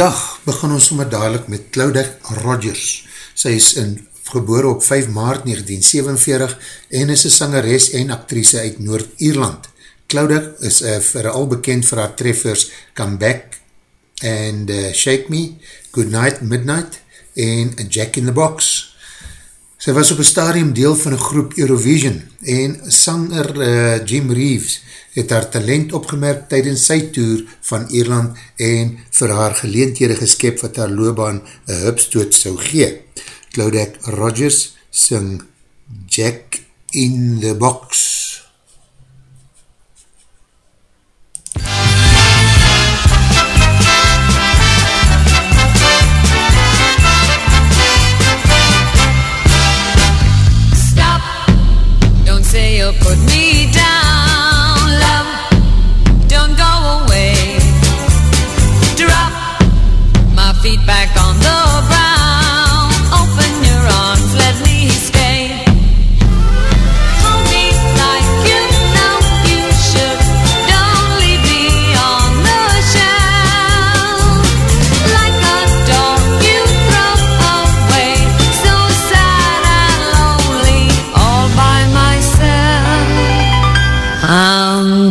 Vandag begin ons sommer dadelijk met Claudette Rogers. Sy is in, geboor op 5 maart 1947 en is een sangeres en actrice uit Noord-Ierland. Claudette is uh, vooral bekend vir haar treffers Come Back and uh, Shake Me, Good Night Midnight en Jack in the Box. Sy was op een stadium deel van een groep Eurovision en sanger uh, Jim Reeves het haar talent opgemerkt tydens sy tour van Ierland en vir haar geleenthede geskep wat haar loopbaan een hupstoot sou gee. Claudette Rogers sing Jack in the Box.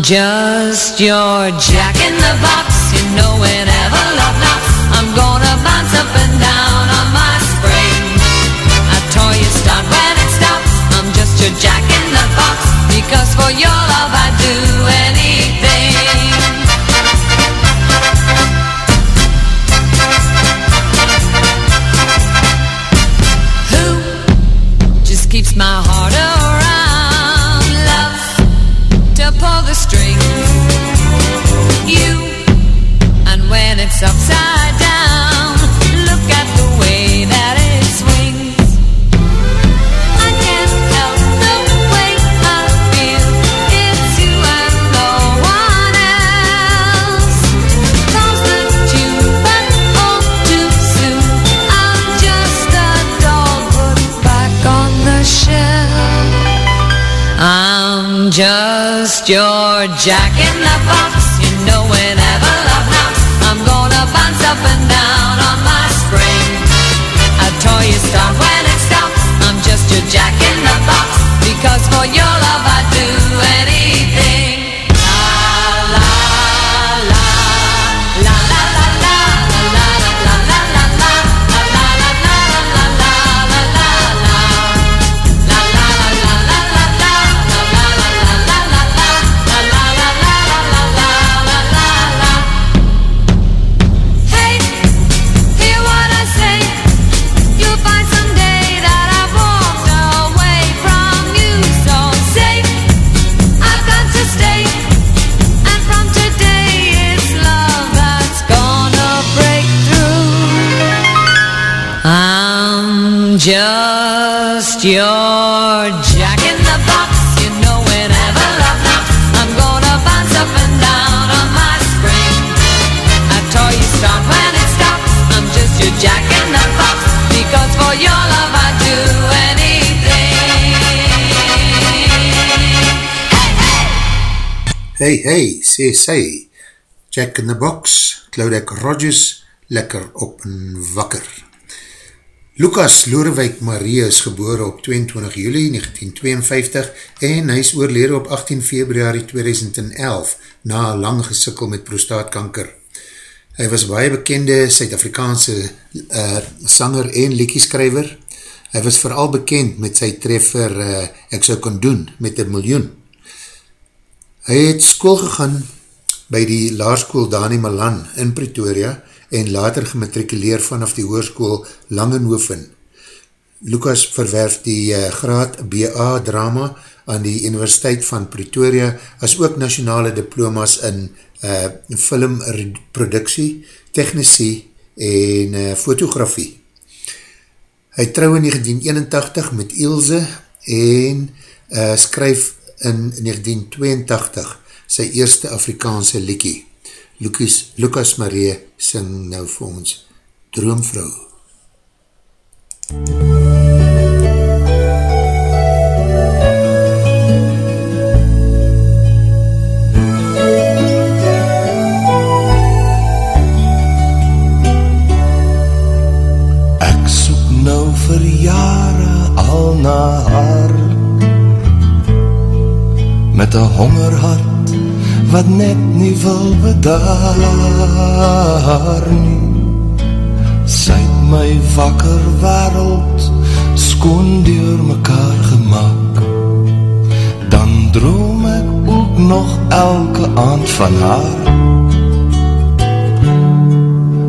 Just your your jack in the box. You know whenever love knocks, I'm gonna bounce up and down on my spring. I toy you start when it stops. I'm just your jack in the box. Because for your Hey, hey! Sê sy, Jack in the Box, Claudek Rogers, lekker op en wakker. Lucas Lorewijk Marie is geboor op 22 juli 1952 en hy is oorlede op 18 februari 2011 na lang gesikkel met prostaatkanker. Hy was baie bekende Suid-Afrikaanse uh, sanger en liekieskrijver. Hy was vooral bekend met sy treffer uh, Ek sou kon doen met een miljoen. Hy het school gegaan by die laarskoel Dani Malan in Pretoria en later gematrikuleer vanaf die hoerskoel Langenhoven. Lucas verwerf die uh, graad BA drama aan die Universiteit van Pretoria as ook nationale diplomas in uh, filmproduksie, technisie en uh, fotografie. Hy trouw in 1981 met Ilse en uh, skryf in 1982 sy eerste Afrikaanse liekie. Lucas, Lucas Marie sing nou vir ons Droomvrou. Ek soek nou vir jare al na haar met een hongerhart wat net nie wil bedaar nie. Sy het my wakker wereld skoon door mekaar gemaakt. Dan droom ek ook nog elke aand van haar.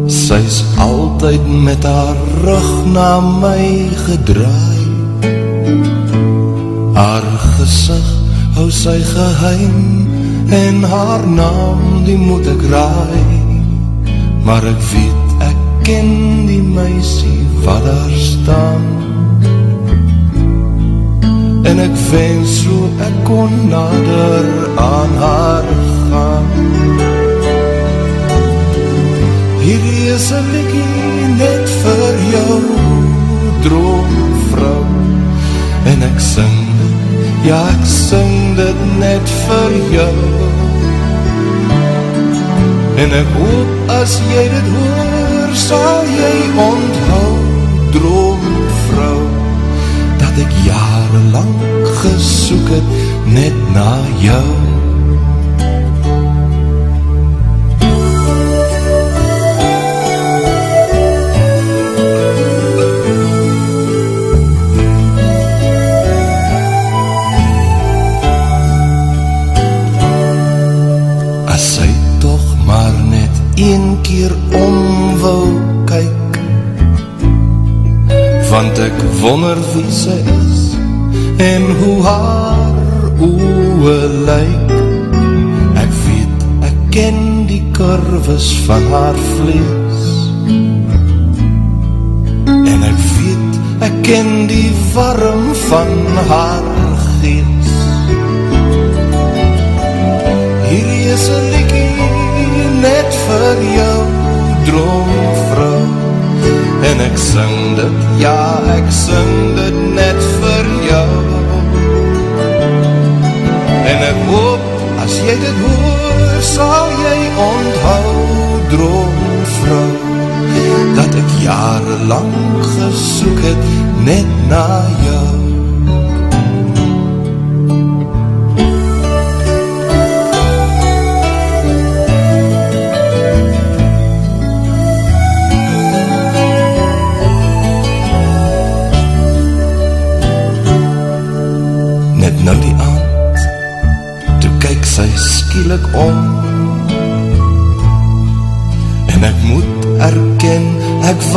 Sy is altyd met haar rug na my gedraai. Haar gezicht hou sy geheim en haar naam die moet ek raai. Maar ek weet ek ken die meisie wat daar staan. En ek wens so ek kon nader aan haar gaan. Hierdie is een likkie net vir jou droomvrou. En ek sing Ja, ek sing dit net vir jou. En ek hoop as jy dit hoor Sal jy onthou, droomvrou Dat ek jarenlang gesoek het net na jou wonder wie sy is En hoe haar oe lyk. Ek weet, ek ken die kurves van haar vlees. En ek weet, ek ken die warm van haar gees. Hierdie is een liekie net vir jou droomvrou En ek sing dit, ja ek sing dit net vir jou. En ek hoop, as jy dit hoor, sal jy onthou droomvrou Dat ek jarenlang gesoek het net na jou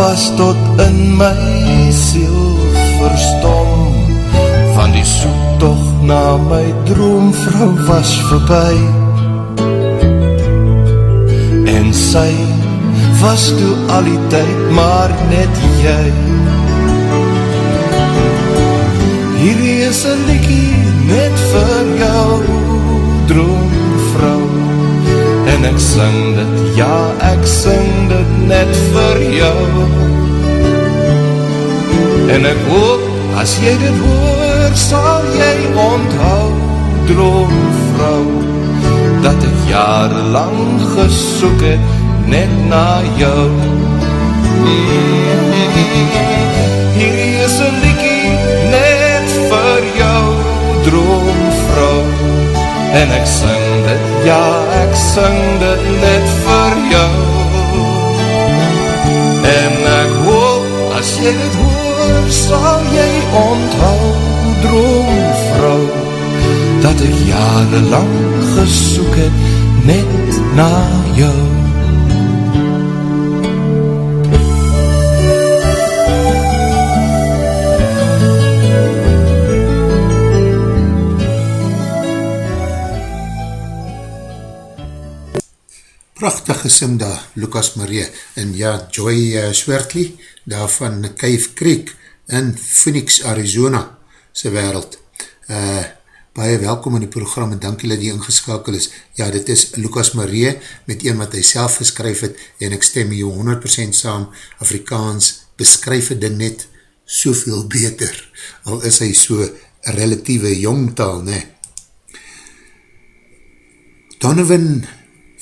was tot in my siel verstom. Van die soektocht na my droomvrou was voorbij. En sy was toe al die tyd maar net jy Hierdie is een liekie net vir jou droomvrou Ek sing dit, ja ek sing dit net vir jou. En ek hoop, as jy dit hoor, sal jy onthou droomvrou dat ek jarenlang gesoek het net na jou. Hier is een liekie net vir jou droomvrou En ek sing dit, ja ek sing dit net vir jou En ek hoop as jy dit hoor sal jy onthou droomvrou dat ek jarenlang gesoek het net na jou. Prachtig gesing daar, Lucas Marie, en ja, Joy uh, Swertley, daar van Cave Creek in Phoenix, Arizona, sy wereld. Uh, baie welkom in die program en dankie dat jy ingeskakel is. Ja, dit is Lucas Marie met een wat hy self geskryf het en ek stem jou 100% saam. Afrikaans beskryf het ding net soveel beter, al is hy so relatieve jongtaal, ne? Donovan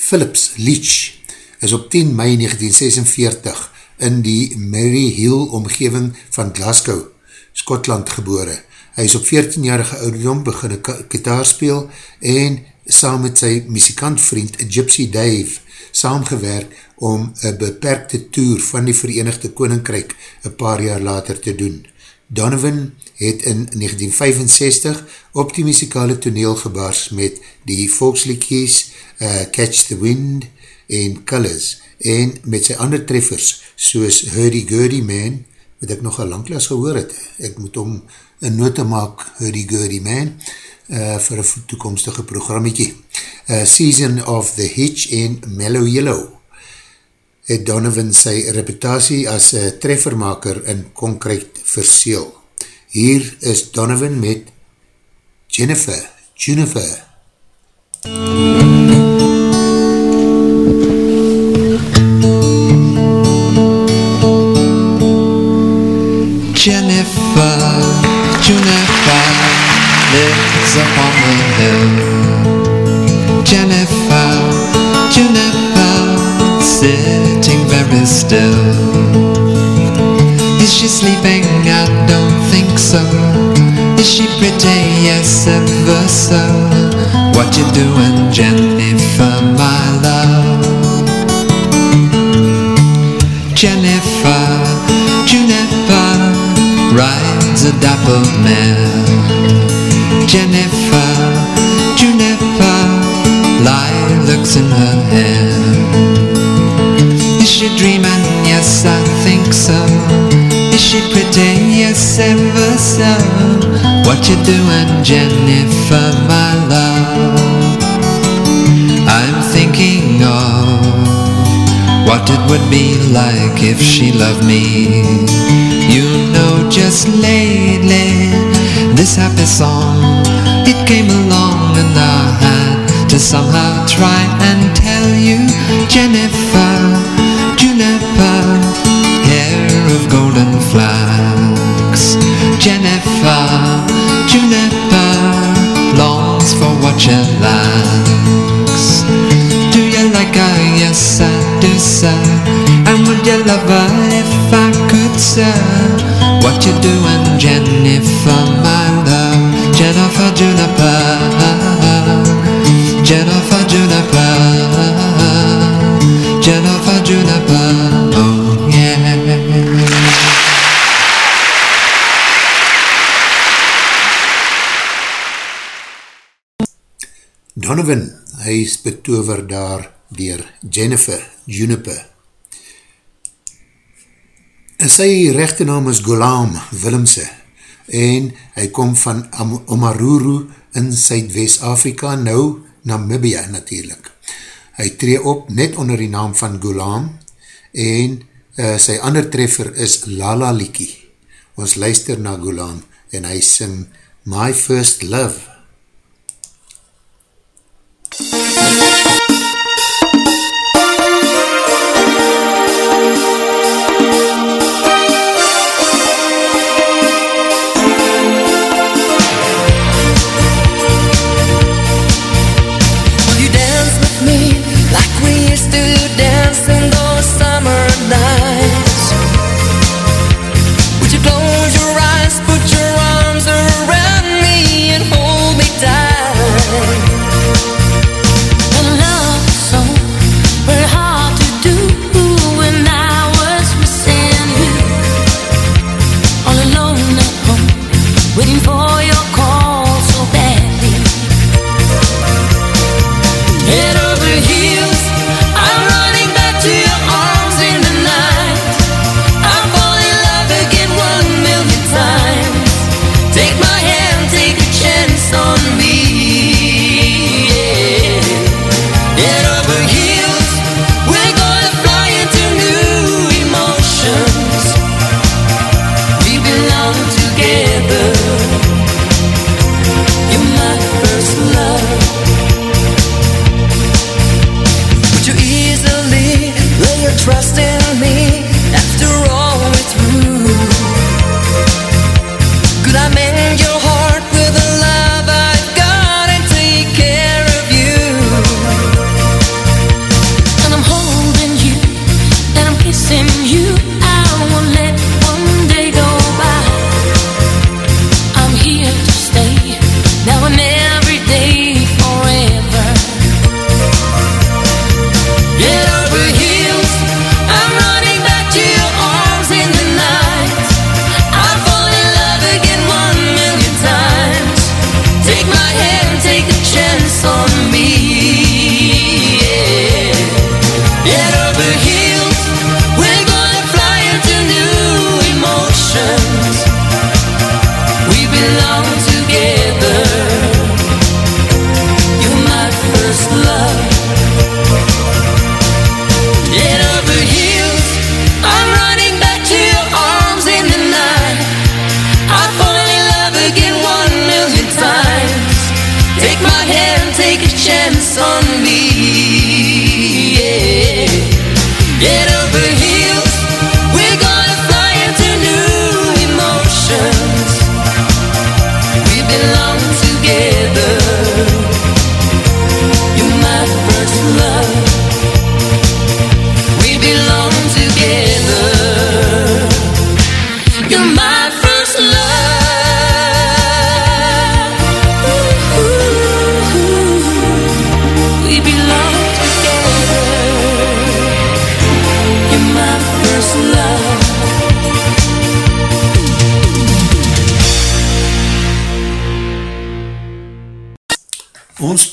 Phillips Leach is op 10 mei 1946 in die Mary Hill omgeving van Glasgow, Skotland gebore. Hy is op 14-jarige ouderdom begin een kitaar speel en saam met sy muzikant-vriend Gypsy Dave saamgewerk om een beperkte tour van die Verenigde Koninkryk een paar jaar later te doen. Donovan het in 1965 op die muzikale toneel gebaars met die volkslikies uh, Catch the Wind en Colors en met sy ander treffers soos Hurdy Gurdy Man wat ek nog al langklaas gehoor het. Ek moet om een note maak, Hurdy Gurdy Man, uh, vir een toekomstige programmetje. Uh, Season of the Hitch en Mellow Yellow het Donovan sy reputatie as treffermaker in concrete verseel. Hier is Donovan met Jennifer, Jennifer. Jennifer, Juniper lives upon the hill. Jennifer, Juniper, sitting very still. Is she sleeping? I don't Is she pretty? Yes, ever so. What you doing, Jennifer, my love? Jennifer, Juniper rides a dapple mare. Jennifer, Juniper, lilacs in her hair. Is she dreaming? Yes, I think so. She pretty? Yes, ever so. What you doing, Jennifer, my love? I'm thinking of what it would be like if she loved me. You know, just lately, this happy song, it came along and I had to somehow try and tell you, Jennifer, Juniper, of golden flax. Jennifer, Juniper, longs for what you likes. Do you like her? Yes, I do, sir. And would you love her if I could, sir? What you doing, Jennifer, my love? Jennifer Juniper, Jennifer Juniper, Donovan, hy is betover daar dier Jennifer Juniper. En sy rechte naam is Ghulam Willemse en hy kom van Omaruru in Zuidwest-Afrika, nou Namibia natuurlijk. Hy tree op net onder die naam van Ghulam en uh, sy ander treffer is Lala Liki. Ons luister na Ghulam en hy sing My First Love.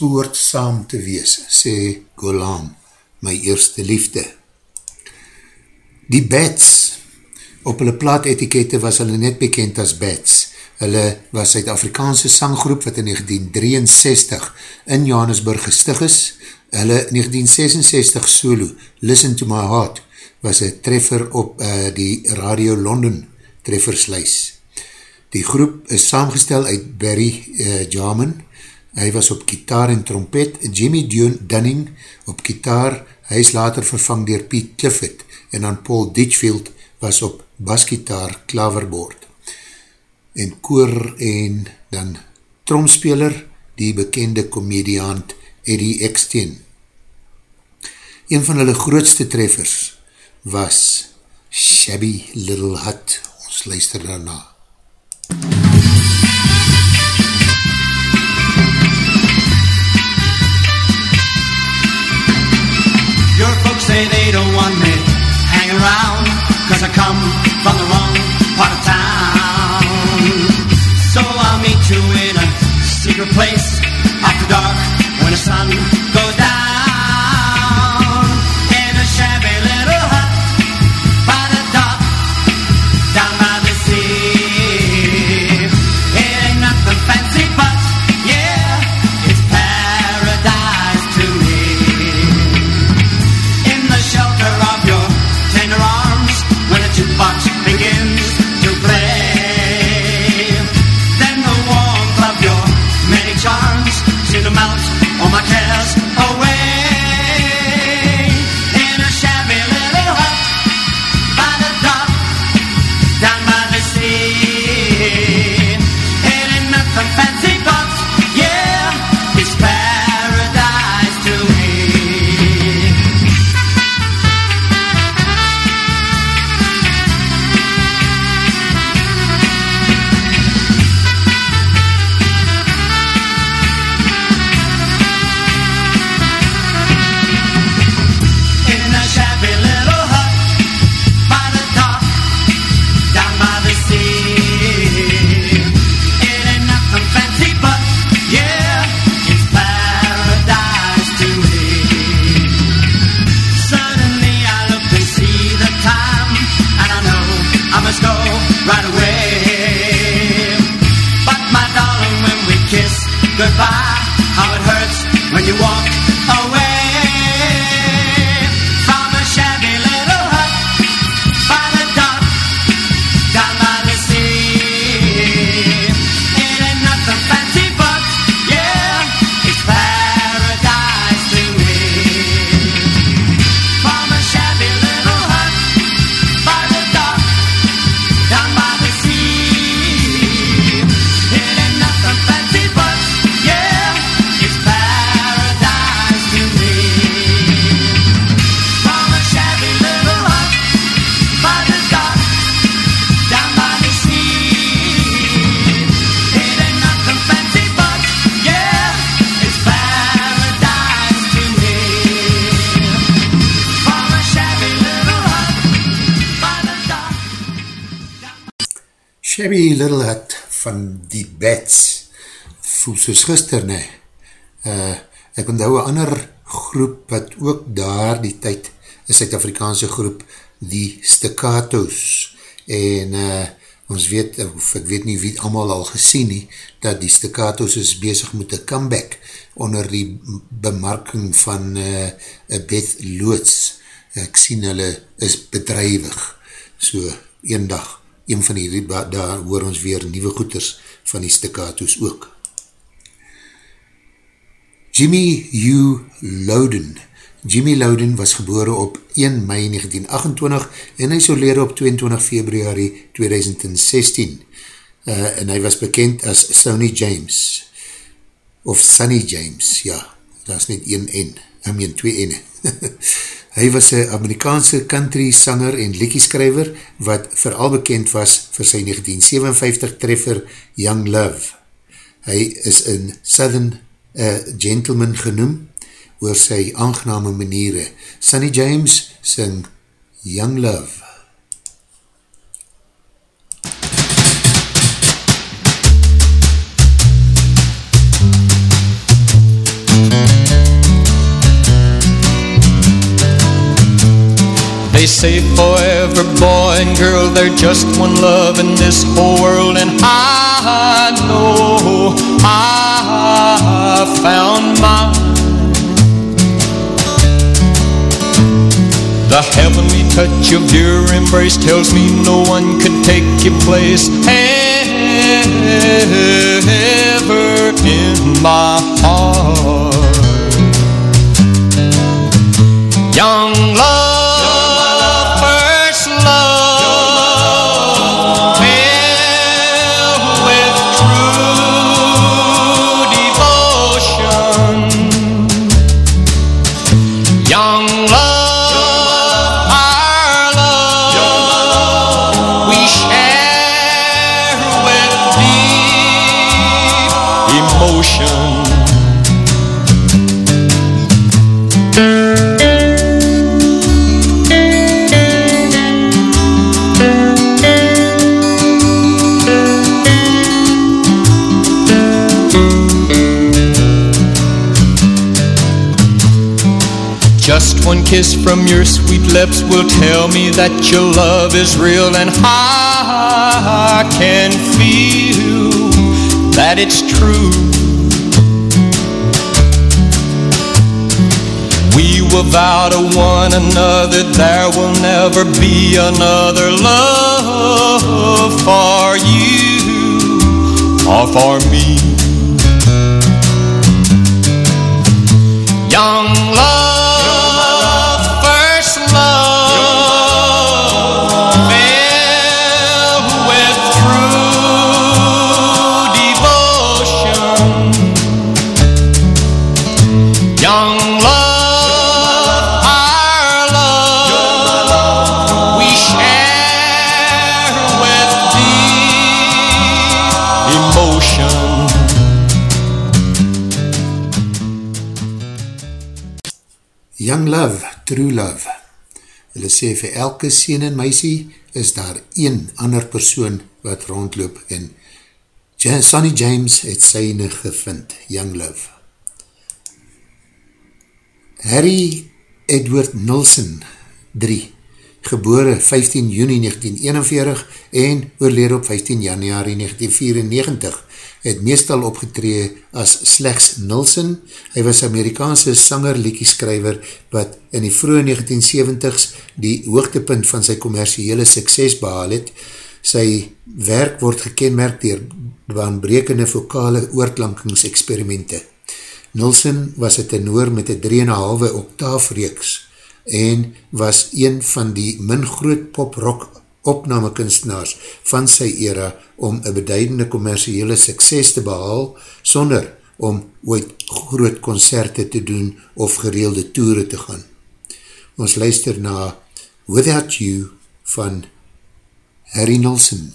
Behoort saam te wees, sê Golam, my eerste liefde. Die Bats, op hulle plaatetikette was hulle net bekend as Bats. Hulle was Suid-Afrikaanse sanggroep wat in 1963 in Johannesburg gestig is. Hulle 1966 solo, Listen to my heart, was een treffer op uh, die Radio London treffersluis. Die groep is saamgestel uit Barry uh, Jarman, hy was op gitaar en trompet, Jimmy Dunning op gitaar, hy is later vervang dier Pete Clifford, en dan Paul Ditchfield was op basgitaar klaverboard. En koor en dan tromspeler, die bekende komediant Eddie Eckstein. Een van hulle grootste treffers was Shabby Little Hut. Ons luister daarna. Say they don't want me hang around Cause I come from the wrong part of town. So I'll meet you in a secret place After dark when the sun how it hurts when you walk Shabby Little Hut van die Bats voel soos gister, ne? Uh, ek onthou een ander groep wat ook daar die tyd, een Suid-Afrikaanse groep, die Staccatos, en uh, ons weet, of ek weet nie wie allemaal al gesien nie, dat die Staccatos is bezig met een comeback onder die bemarking van uh, Beth Loods. Ek sien hulle is bedrijwig, so een dag, een van die, daar hoor ons weer nieuwe goeders van die Staccatos ook. Jimmy Hugh Loudon, Jimmy Loudon was gebore op 1 mei 1928 en hy soleer op 22 februari 2016. Uh, en hy was bekend as Sonny James of Sunny James, ja, daar is net 1 N, I mean 2 N. hy was een Amerikaanse country sanger en lekkieskrijver wat vooral bekend was vir sy 1957 treffer Young Love. Hy is in Southern uh, Gentleman genoem oor sy aangename maniere. Sunny James sing Young Love. Say forever, boy and girl, they're just one love in this whole world, and I know I found mine. The heavenly touch of your embrace tells me no one could take your place ever in my heart. From your sweet lips will tell me that your love is real and I can feel that it's true. We will vow to one another there will never be another love for you or for me. True Love. Hulle sê vir elke sien en meisie is daar een ander persoon wat rondloop en Ja- Sonny James het syne gevind, Young Love. Harry Edward Nilsson, 3, gebore 15 juni 1941 en oorlede op 15 januari 1994, het meestal opgetree as slechts Nilsson. Hy was Amerikaanse sanger liekieskrijver wat in die vroege 1970s die hoogtepunt van sy commerciële sukses behaal het. Sy werk word gekenmerk dier baanbrekende vokale oortlankingsexperimente. Nilsson was een tenor met een 3,5 octaafreeks en was een van die min groot pop-rock opnamekunstenaars van sy era om een beduidende commerciële sukses te behaal sonder om ooit groot concerte te doen of gereelde toere te gaan. Ons luister na Without You van Harry Nilsson.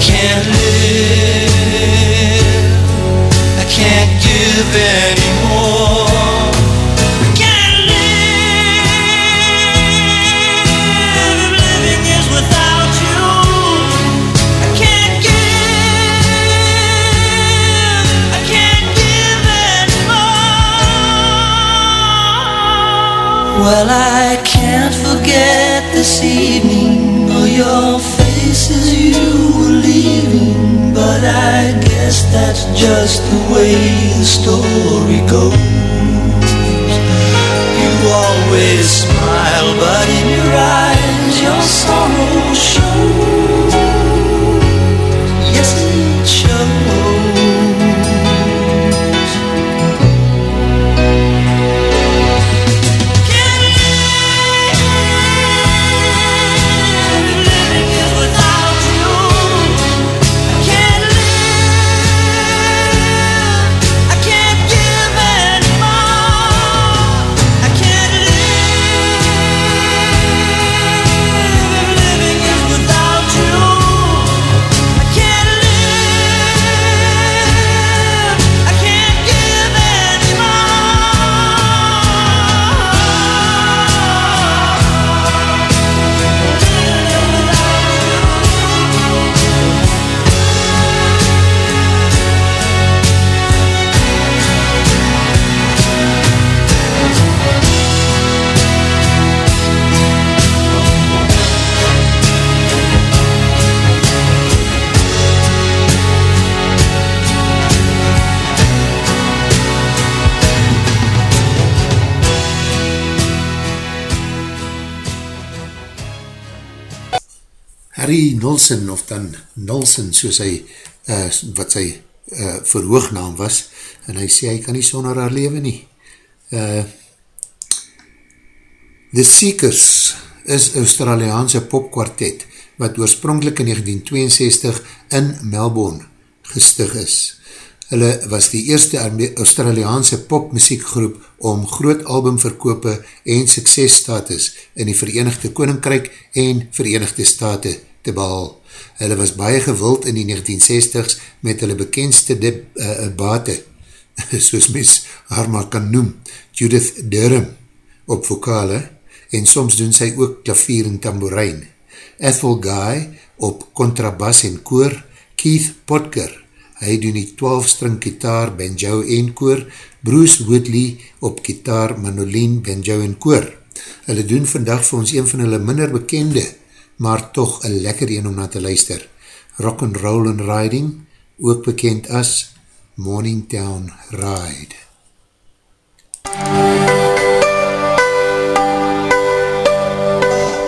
Can't live. I can't give anymore. I can't live living is without you. I can't give. I can't give anymore. Well, I can't forget this evening or your face as you were leaving, but I guess that's just the way the story goes. You always smile, but in your eyes your sorrow shows. Harry Nilsson of dan Nilsson soos hy uh, wat sy uh, verhoognaam was en hy sê hy kan nie sonder haar leven nie uh, The Seekers is Australiaanse popkwartet wat oorspronkelijk in 1962 in Melbourne gestig is. Hulle was die eerste Australiaanse popmusiekgroep om groot albumverkope en suksesstatus in die Verenigde Koninkryk en Verenigde State te behal. Hulle was baie gewild in die 1960s met hulle bekendste dip, uh, bate, soos mens haar maar kan noem, Judith Durham op vokale en soms doen sy ook klavier en tamboerijn. Ethel Guy op contrabas en koor, Keith Potker, hy doen die 12-string gitaar, banjo en koor, Bruce Woodley op gitaar, manolien, banjo en koor. Hulle doen vandag vir ons een van hulle minder bekende, maar toch een lekker een om na te luister. Rock and Roll and Riding, ook bekend as Morningtown Ride.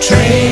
Train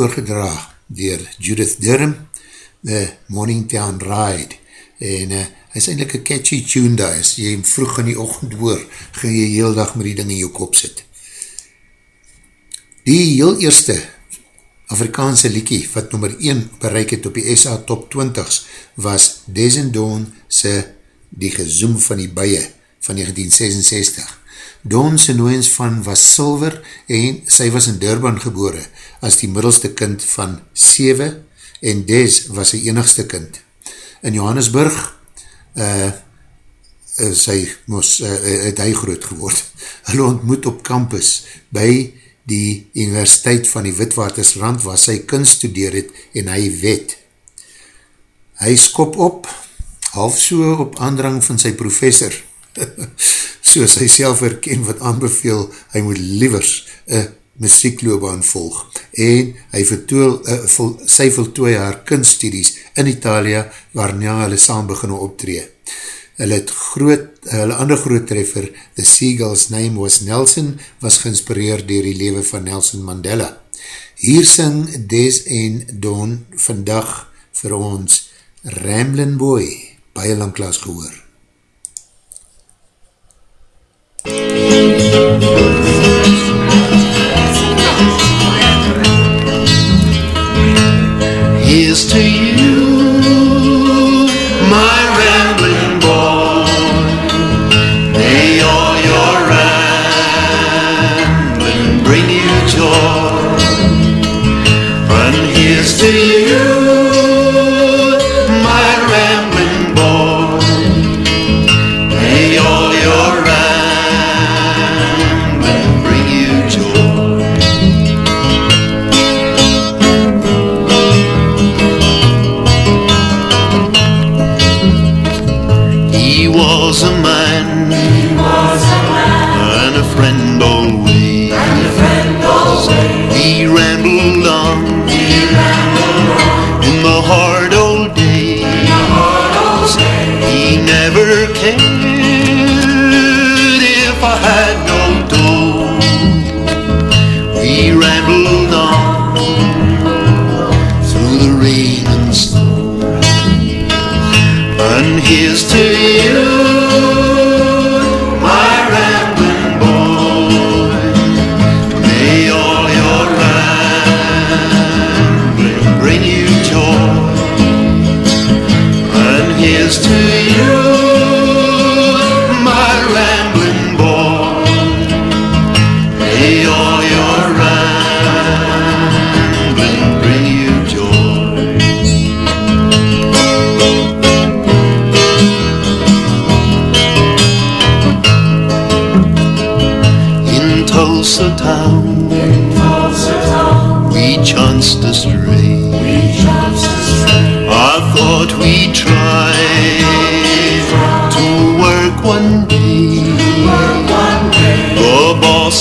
voorgedra dier Judith Durham, The Morningtown Ride, en uh, hy is eindelijk een catchy tune daar, as jy hem vroeg in die ochend hoor, gaan jy heel dag met die ding in jou kop sit. Die heel eerste Afrikaanse liekie, wat nummer 1 bereik het op die SA Top 20s, was Des and Dawn se Die Gezoom van die Bije van 1966. Dawn se nooiens van was Silver en sy was in Durban gebore as die middelste kind van 7 en Des was sy enigste kind. In Johannesburg uh, sy moes, uh, het hy groot geword. Hulle ontmoet op campus by die Universiteit van die Witwatersrand waar sy kunst studeer het en hy wet. Hy skop op, half so op aandrang van sy professor, soos hy self herken wat aanbeveel, hy moet liewers een muziekloobaan volg en hy vertoel, uh, vol, sy voltooi haar kunststudies in Italia waarna hulle saam beginne optree. Hulle het groot, hulle ander groot treffer, The Seagull's Name Was Nelson, was geinspireerd dier die leven van Nelson Mandela. Hier sing Des en Don vandag vir ons Ramblin' Boy, baie lang klas gehoor. Música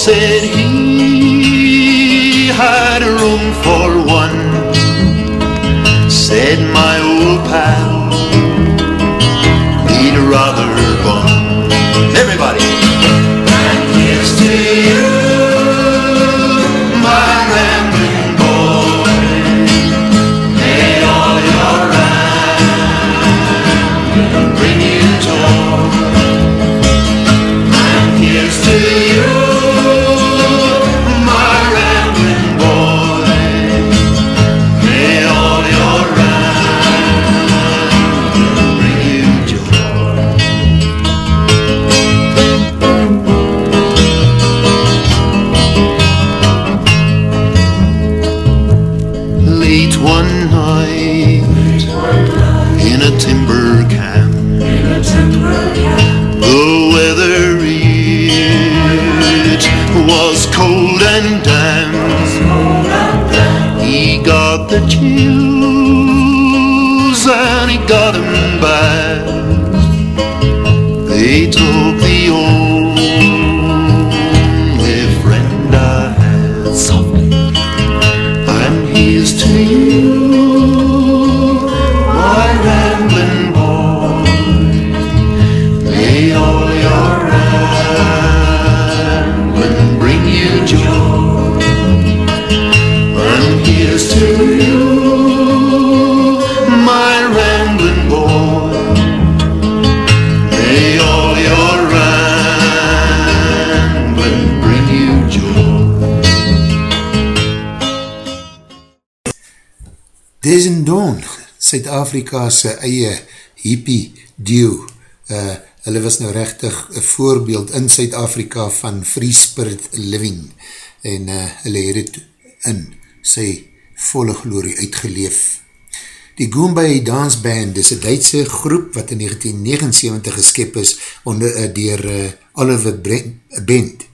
said he had a room for one. Said my old pal, he'd rather gone. Everybody. Suid-Afrika's eie hippie duo, uh, hulle was nou rechtig een voorbeeld in Suid-Afrika van free spirit living en uh, hulle het het in sy volle glorie uitgeleef. Die Goombay Dance Band is een Duitse groep wat in 1979 geskep is onder uh, dier uh, Oliver Bent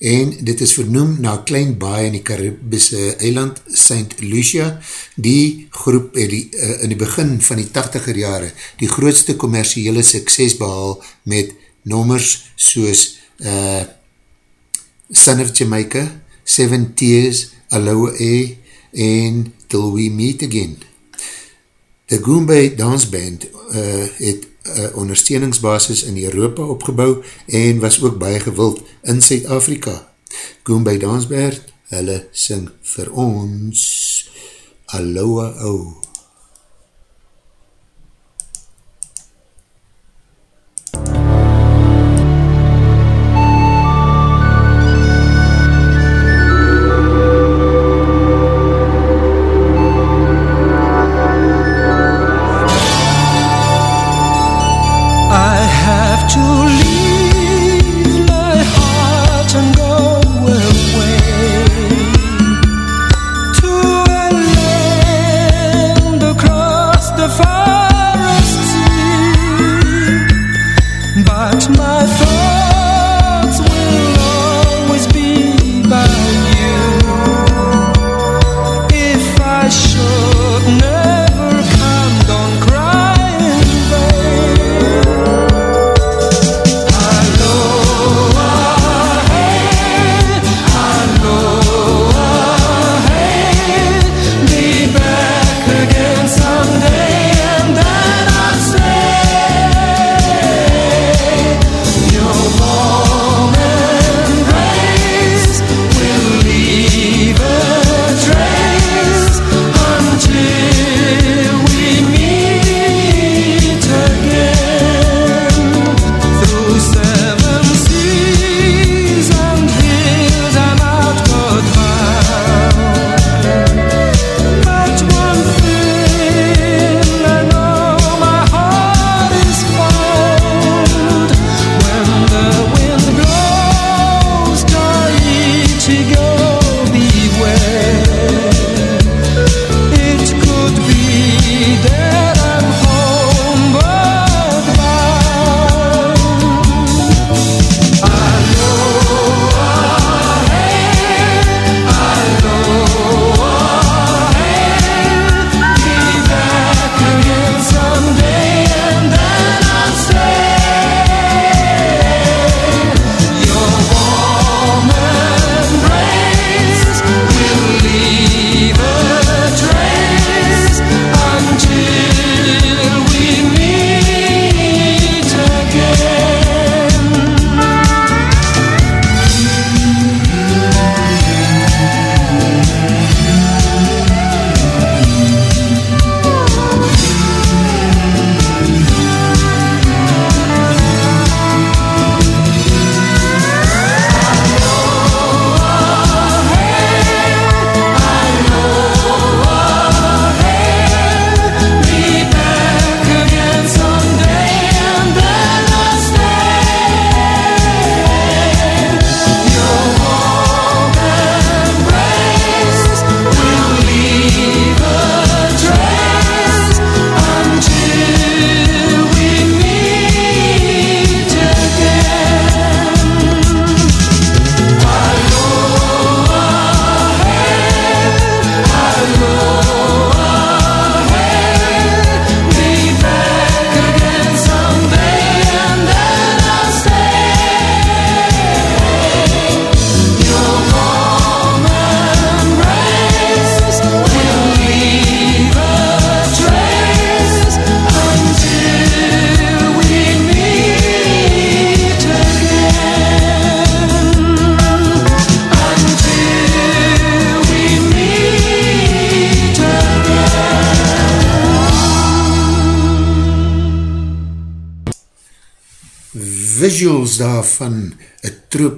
en dit is vernoem na klein baie in die Caribische eiland St. Lucia. Die groep het die, uh, in die begin van die 80er jare die grootste commerciële sukses behaal met nommers soos uh, Son of Jamaica, Seven Tears, Aloha A en Till We Meet Again. The Goombay Dance Band uh, het uh, ondersteuningsbasis in Europa opgebouw en was ook baie gewild in Zuid-Afrika. Goombay Dance Band, hulle sing vir ons Aloha O.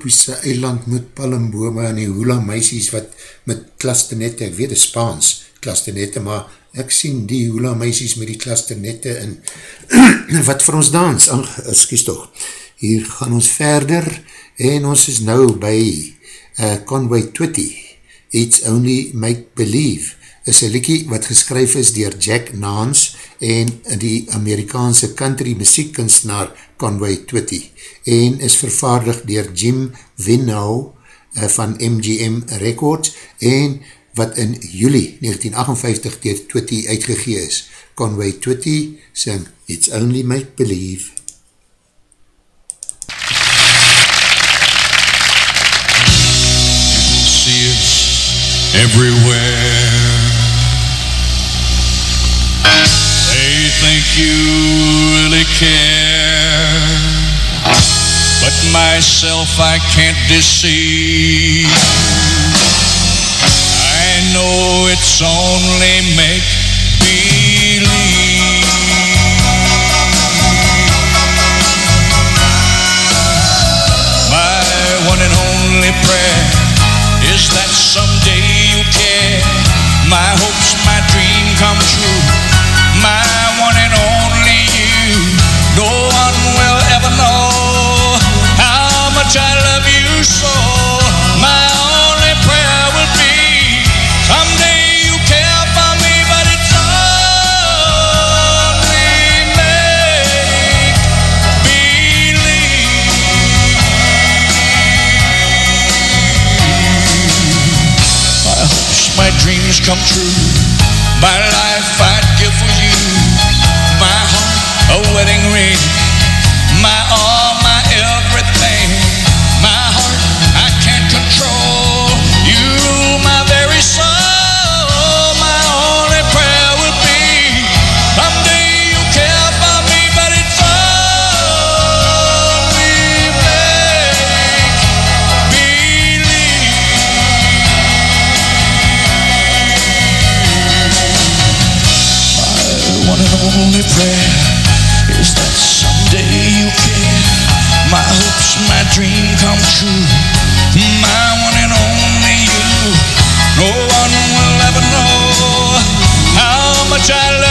tropiese eiland met palmbome en die hula meisies wat met klastenette, ek weet die Spaans klastenette, maar ek sien die hula meisies met die klasternette en wat vir ons dans, oh, excuse toch, hier gaan ons verder en ons is nou by uh, Conway Twitty, It's Only Make Believe, is een liekie wat geskryf is dier Jack Nance en die Amerikaanse country muziekkunstenaar Conway Twitty en is vervaardig dier Jim Winnow uh, van MGM Records en wat in juli 1958 dier Twitty uitgegee is. Conway Twitty sing It's Only Make Believe. Everywhere They think you really care But myself I can't deceive. I know it's only make believe. My one and only prayer is that someday you care. My hopes, my dream come true much I love you so. My only prayer will be Someday you care for me But it's only make believe My hopes, my dreams come true true. My one and only you. No one will ever know how much I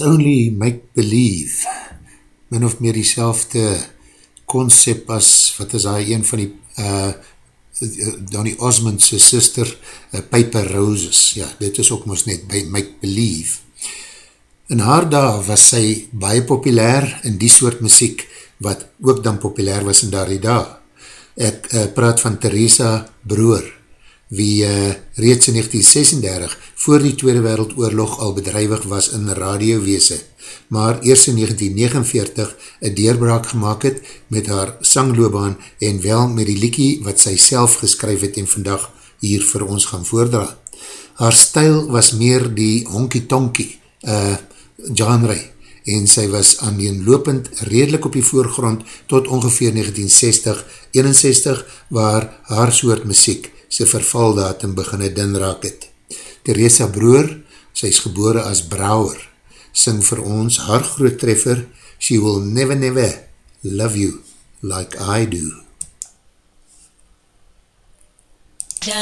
Only make believe. Min of meer die concept as, wat is hy, een van die uh, Donny Osmond's sister, uh, Piper Roses. Ja, dit is ook ons net by Make Believe. In haar dag was sy baie populair in die soort muziek, wat ook dan populair was in daar die dag. Ek uh, praat van Theresa Broer, wie uh, reeds in 1936 voor die Tweede Wereldoorlog al bedrijwig was in radiowese, maar eers in 1949 een deurbraak gemaakt het met haar sangloobaan en wel met die liekie wat sy self geskryf het en vandag hier vir ons gaan voordra. Haar stijl was meer die honky-tonky uh, genre en sy was aaneenlopend redelijk op die voorgrond tot ongeveer 1960-61 waar haar soort muziek sy vervaldatum beginne dinraak het. Teresa Broer, sy is gebore as Brouwer, sing vir ons haar groot treffer She Will Never Never Love You Like I Do. She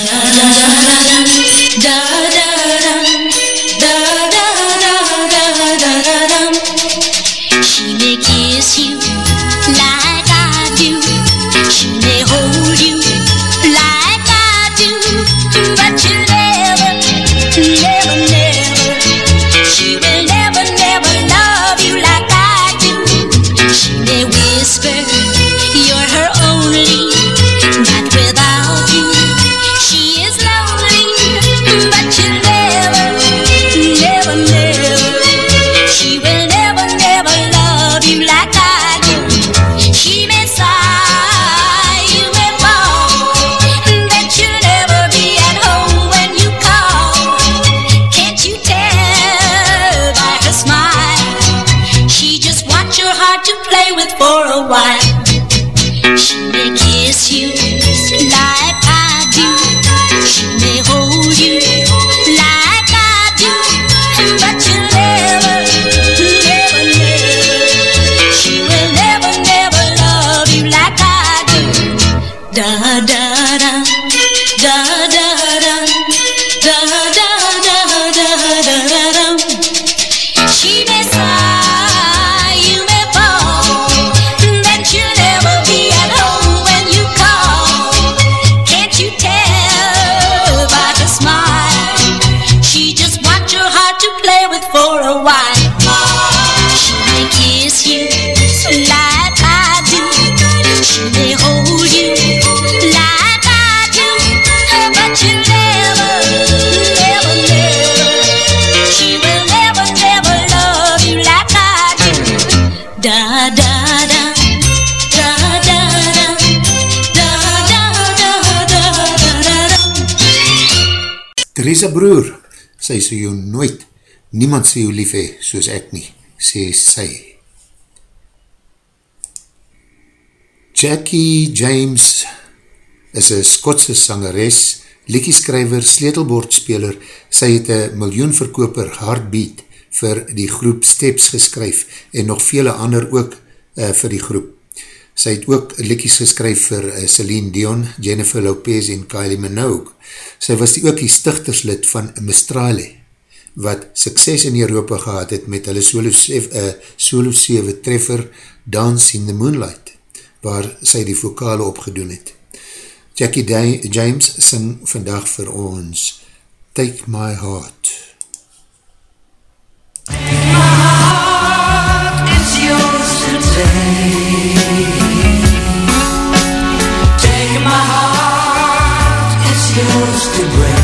Theresa broer, sy sê jou nooit, niemand sê jou lief hee, soos ek nie, sê sy. Jackie James is een Skotse sangeres, liekieskrijver, sleetelbordspeler, sy het een miljoenverkoper Heartbeat vir die groep Steps geskryf en nog vele ander ook uh, vir die groep. Sy het ook liekies geskryf vir uh, Celine Dion, Jennifer Lopez en Kylie Minogue. Sy was die ook die stichterslid van Mistrale, wat sukses in Europa gehad het met hulle solo, uh, solo 7 treffer Dance in the Moonlight, waar sy die vokale opgedoen het. Jackie Day James sing vandag vir ons Take My Heart. It's yours today. Heart, it's yours to break.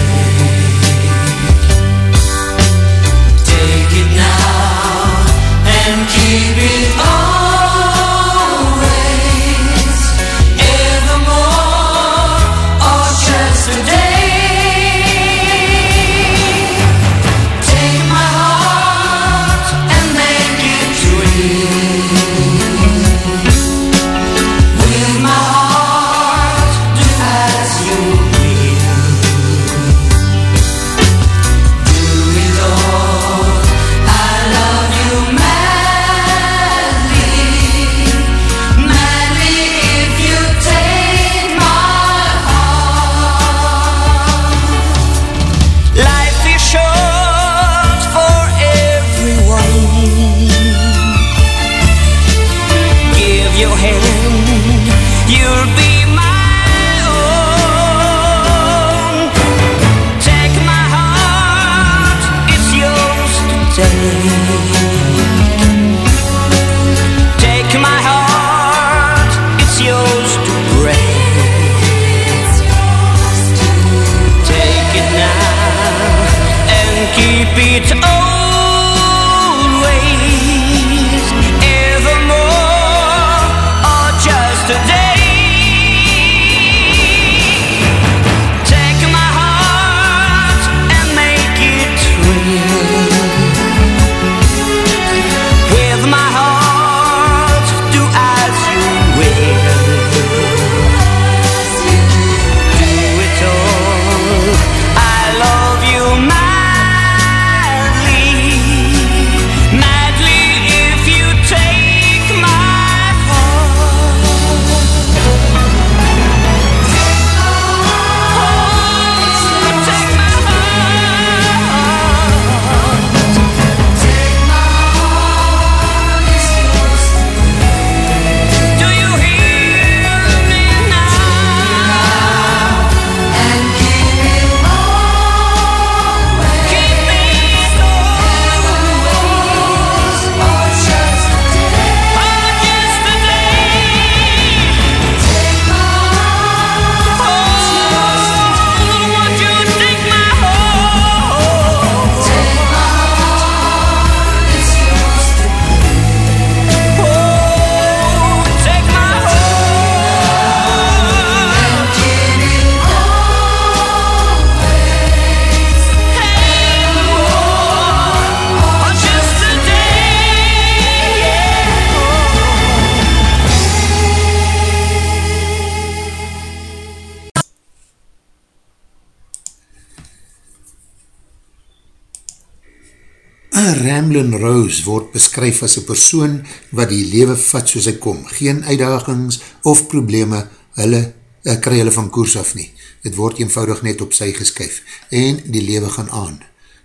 Ramblin' Rose word beskryf as een persoon wat die lewe vat soos hy kom. Geen uitdagings of probleme, hulle uh, kry hulle van koers af nie. Het word eenvoudig net op sy geskyf en die lewe gaan aan.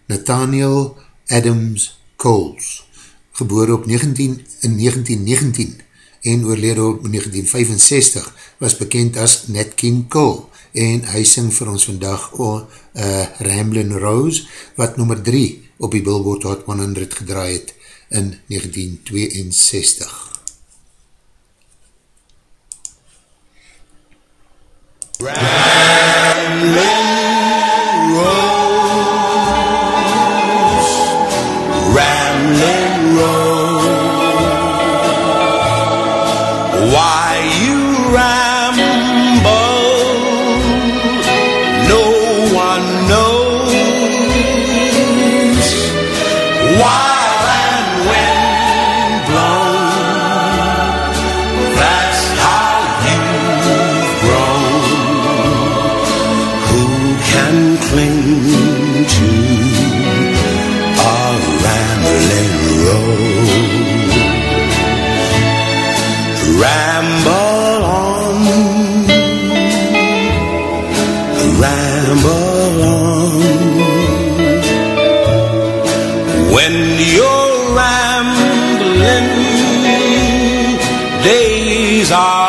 Nathaniel Adams Coles, geboor op 19, in 1919 en oorlede op 1965, was bekend as Nat King Cole en hy sing vir ons vandag o, uh, Ramblin' Rose, wat nummer 3 op die Billboard Hot 100 gedraai het in 1962. Ramblin' Rose Ramblin' Rose Why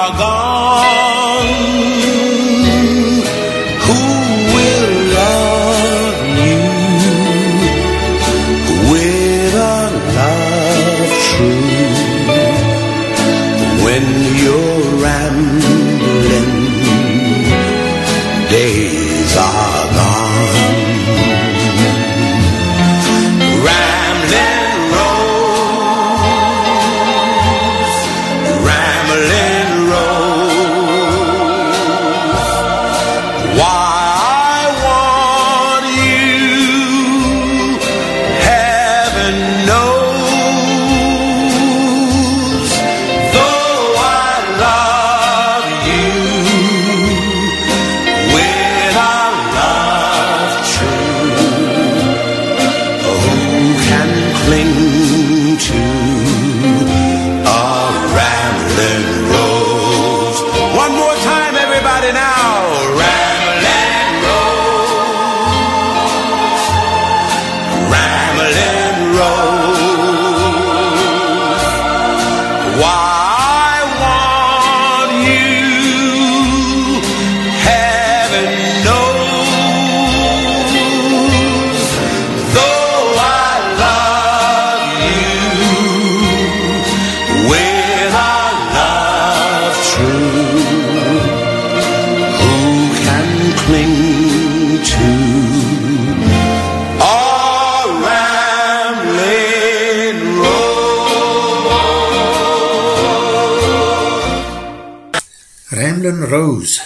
are gone.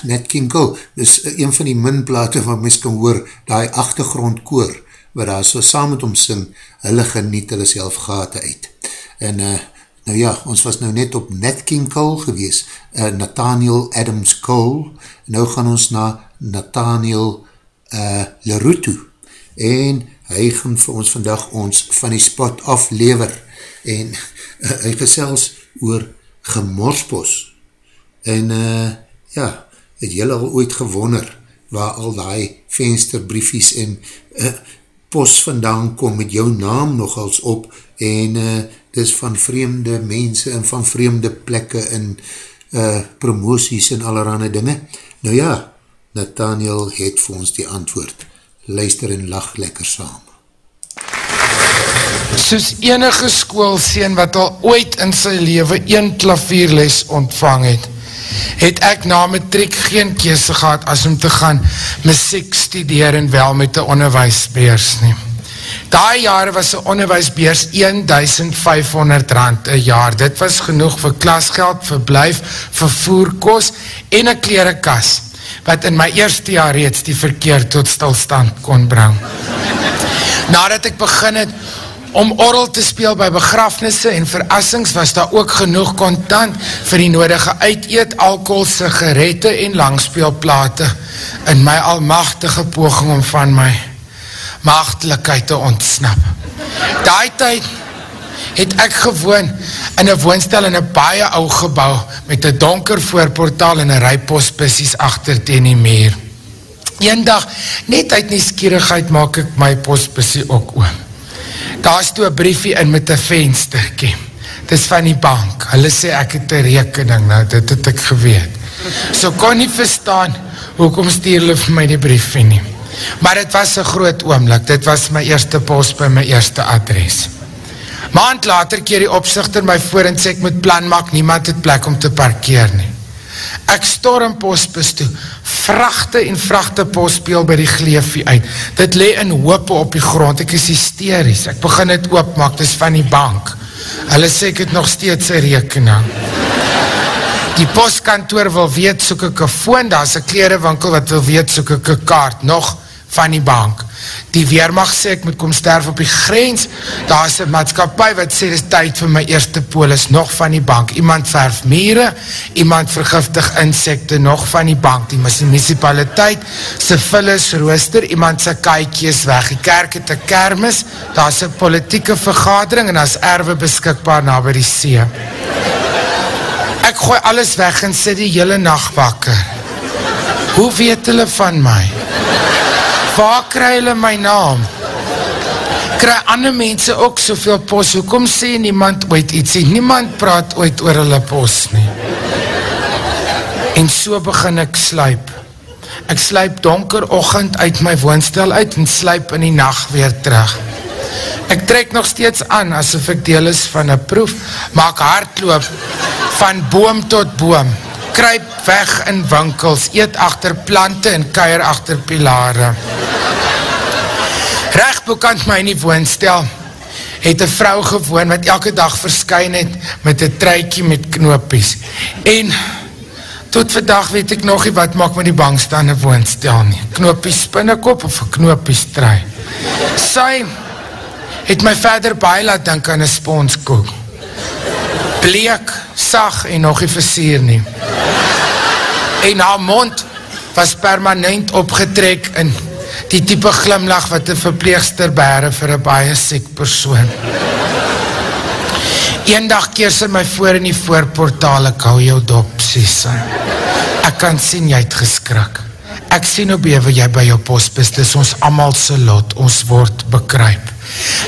Nat King Cole, dis een van die minplate wat mys kan hoor, die achtergrondkoor, wat daar so saam met hom sing, hulle geniet hulle self gate uit. En uh, nou ja, ons was nou net op Nat King Cole gewees, uh, Nathaniel Adams Cole, nou gaan ons na Nathaniel uh, Leruto, en hy gaan vir ons vandag ons van die spot aflever, en uh, hy gesels oor gemorspos, En uh, ja, het jylle al ooit gewonder waar al die vensterbriefies en uh, post vandaan kom met jou naam nogals op en uh, dis van vreemde mense en van vreemde plekke en uh, promoties en allerhande dinge. Nou ja, Nathaniel het vir ons die antwoord. Luister en lach lekker saam. Soos enige skoolseen wat al ooit in sy leven een klavierles ontvang het, het ek na matriek geen kese gehad as om te gaan muziek studeer en wel met die onderwijsbeers nie. Daai jare was die onderwijsbeers 1500 rand een jaar. Dit was genoeg vir klasgeld, verblijf, vervoerkos en een klerekas, wat in my eerste jaar reeds die verkeer tot stilstand kon bring. Nadat ek begin het om orrel te speel by begrafnisse en verassings was daar ook genoeg kontant vir die nodige uiteet, alcohol, sigarette en langspeelplate in my almachtige poging om van my machtelikheid te ontsnap. Daai tyd het ek gewoon in een woonstel in een baie ou gebouw met een donker voorportaal en een rij postbussies achter teen die meer. Een dag, net uit nieuwsgierigheid maak ek my postbussie ook oom. Daar is toe een briefie in met een vensterkie. Dit is van die bank. Hulle sê ek het een rekening, nou dit het ek geweet. So kon nie verstaan, hoekom stuur hulle vir my die briefie nie. Maar dit was een groot oomlik, dit was my eerste post by my eerste adres. Maand later keer die opzichter my voor en sê ek moet plan maak, niemand het plek om te parkeer nie. Ek storm postbus toe, vrachte en vrachte postbeel by die gleefie uit. Dit le in hoope op die grond, ek is hysterisch. Ek begin het oopmaak, dit is van die bank. Hulle sê ek het nog steeds een rekening. Die postkantoor wil weet, soek ek een foon, daar is een klerenwinkel wat wil weet, soek ek een kaart. Nog van die bank. Die Weermacht sê ek moet kom sterf op die grens, daar is een maatskapie wat sê, dit is tyd vir my eerste polis, nog van die bank. Iemand verf mire, iemand vergiftig insekte, nog van die bank. Die municipaliteit, sy vullis rooster, iemand sy kaikie is weg. Die kerk het een kermis, daar is een politieke vergadering en is erwe beskikbaar na by die see. Ek gooi alles weg en sê die hele nacht wakker. Hoe weet hulle van my? Waar kry hulle my naam? Kry ander mense ook soveel pos, hoekom sê niemand ooit iets, sê niemand praat ooit oor hulle pos nie. En so begin ek sluip. Ek sluip donker ochend uit my woonstel uit en sluip in die nacht weer terug. Ek trek nog steeds aan asof ek deel is van een proef, maak hardloop van boom tot boom kruip weg in winkels, eet achter plante en keir achter pilare. Rechtbekant my in die woonstel, het een vrou gewoon wat elke dag verskyn het met een truikie met knoopies. En tot vandag weet ek nog nie wat maak met die bangstaande woonstel nie. Knoopies spinnekop of knoopies trui. Sy het my verder baie laat denk aan een sponskoek bleek, sag en nog nie versier nie. En haar mond was permanent opgetrek in die type glimlach wat die verpleegster bere vir een baie siek persoon. Eendag keer sy my voor in die voorportaal, ek hou jou dop, sê sy. Ek kan sien jy het geskrik. Ek sien hoe bewe jy by jou post best, dis ons amal se lot, ons word bekryp.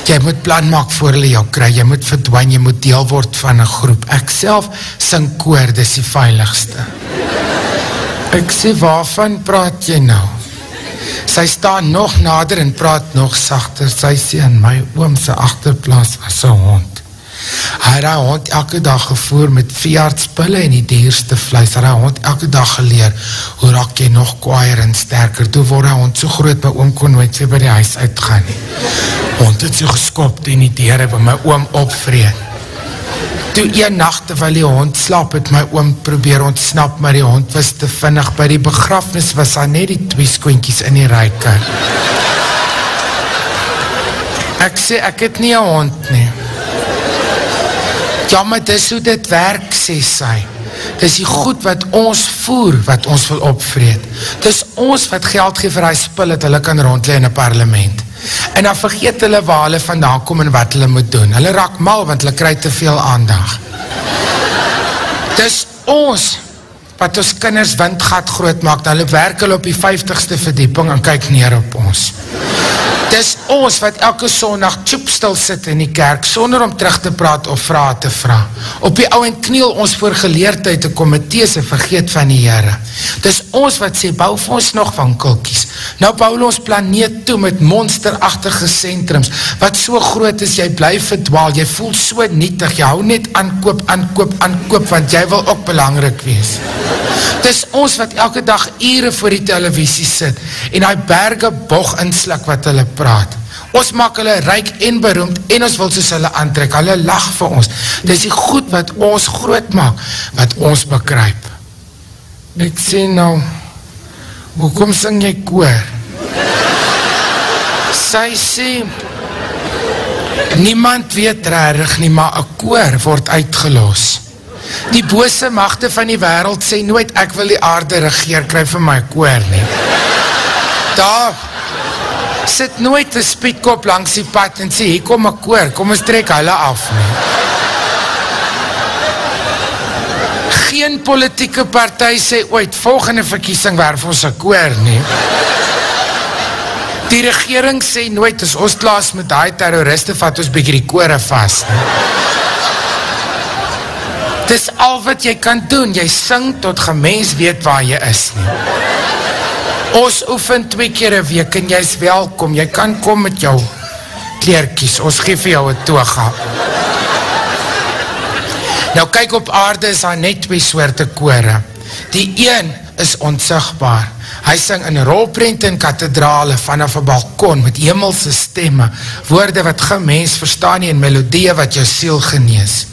Jy moet plan maak voor hulle jou kry, jy moet verdwijn, jy moet deel word van een groep. Ek self sing koor, dis die veiligste. Ek sê, waarvan praat jy nou? Sy staan nog nader en praat nog sachter. Sy sê, in my oomse achterplaas was een hond. Hy het hy hond elke dag gevoer met veeartspille en die dierste vlees. Hy het hy hond elke dag geleer, hoe raak jy nog kwaaier en sterker. Toe word hy hond so groot, my oom kon nooit weer by die huis uitgaan nie. Hond het so geskopt en die dier het my oom opvreed. Toe een nacht terwijl die hond slap, het my oom probeer ontsnap, maar die hond was te vinnig. By die begrafnis was hy net die twee skoentjies in die reike. Ek sê, ek het nie een hond nie. Ja, maar dis hoe dit werk, sê sy. Dis die goed wat ons voer, wat ons wil opvreed. Dis ons wat geld geef vir hy spul, dat hulle kan rondlee in een parlement. En dan vergeet hulle waar hulle vandaan kom en wat hulle moet doen. Hulle raak mal, want hulle krijg te veel aandag. Dis ons, wat ons kinders windgat groot maak, dan hulle werk hulle op die 50ste verdieping en kyk neer op ons. Dis ons wat elke sondag tjoepstil sit in die kerk, sonder om terug te praat of vraag te vraag. Op die ouwe kniel ons voor geleerdheid te komitee se vergeet van die Heere. Dis ons wat sê, bou vir ons nog wankelkies. Nou bou ons planeet toe met monsterachtige centrums, wat so groot is, jy bly verdwaal, jy voel so nietig, jy hou net aankoop, aankoop, aankoop, want jy wil ook belangrijk wees. Dis ons wat elke dag ure voor die televisie sit, en hy berge boch inslik wat hulle praat. Ons maak hulle ryk en beroemd en ons wil soos hulle aantrek. Hulle lach vir ons. Dit is die goed wat ons groot maak, wat ons bekryp. Ek sê nou, hoekom sing jy koor? Sy sê, niemand weet rarig nie, maar een koor word uitgeloos. Die bose machte van die wereld sê nooit, ek wil die aarde regeer, kry vir my koor nie. Daar, sit nooit een spietkop langs die pad en sê, hier kom ek koor, kom ons trek hulle af nie. Geen politieke partij sê ooit, volgende verkiesing werf ons een koor nie. Die regering sê nooit, as ons klaas met die terroriste vat ons bykie die koore vast nie. Dis al wat jy kan doen, jy sing tot gemens weet waar jy is nie. Ons oefen twee keer een week en jy is welkom. Jy kan kom met jou kleerkies. Ons geef jou een toga. Nou kyk op aarde is daar net twee soorte kore. Die een is onsigbaar. Hy sing in rolprent en kathedrale vanaf een balkon met hemelse stemme, woorde wat geen mens verstaan nie en melodie wat jou siel genees.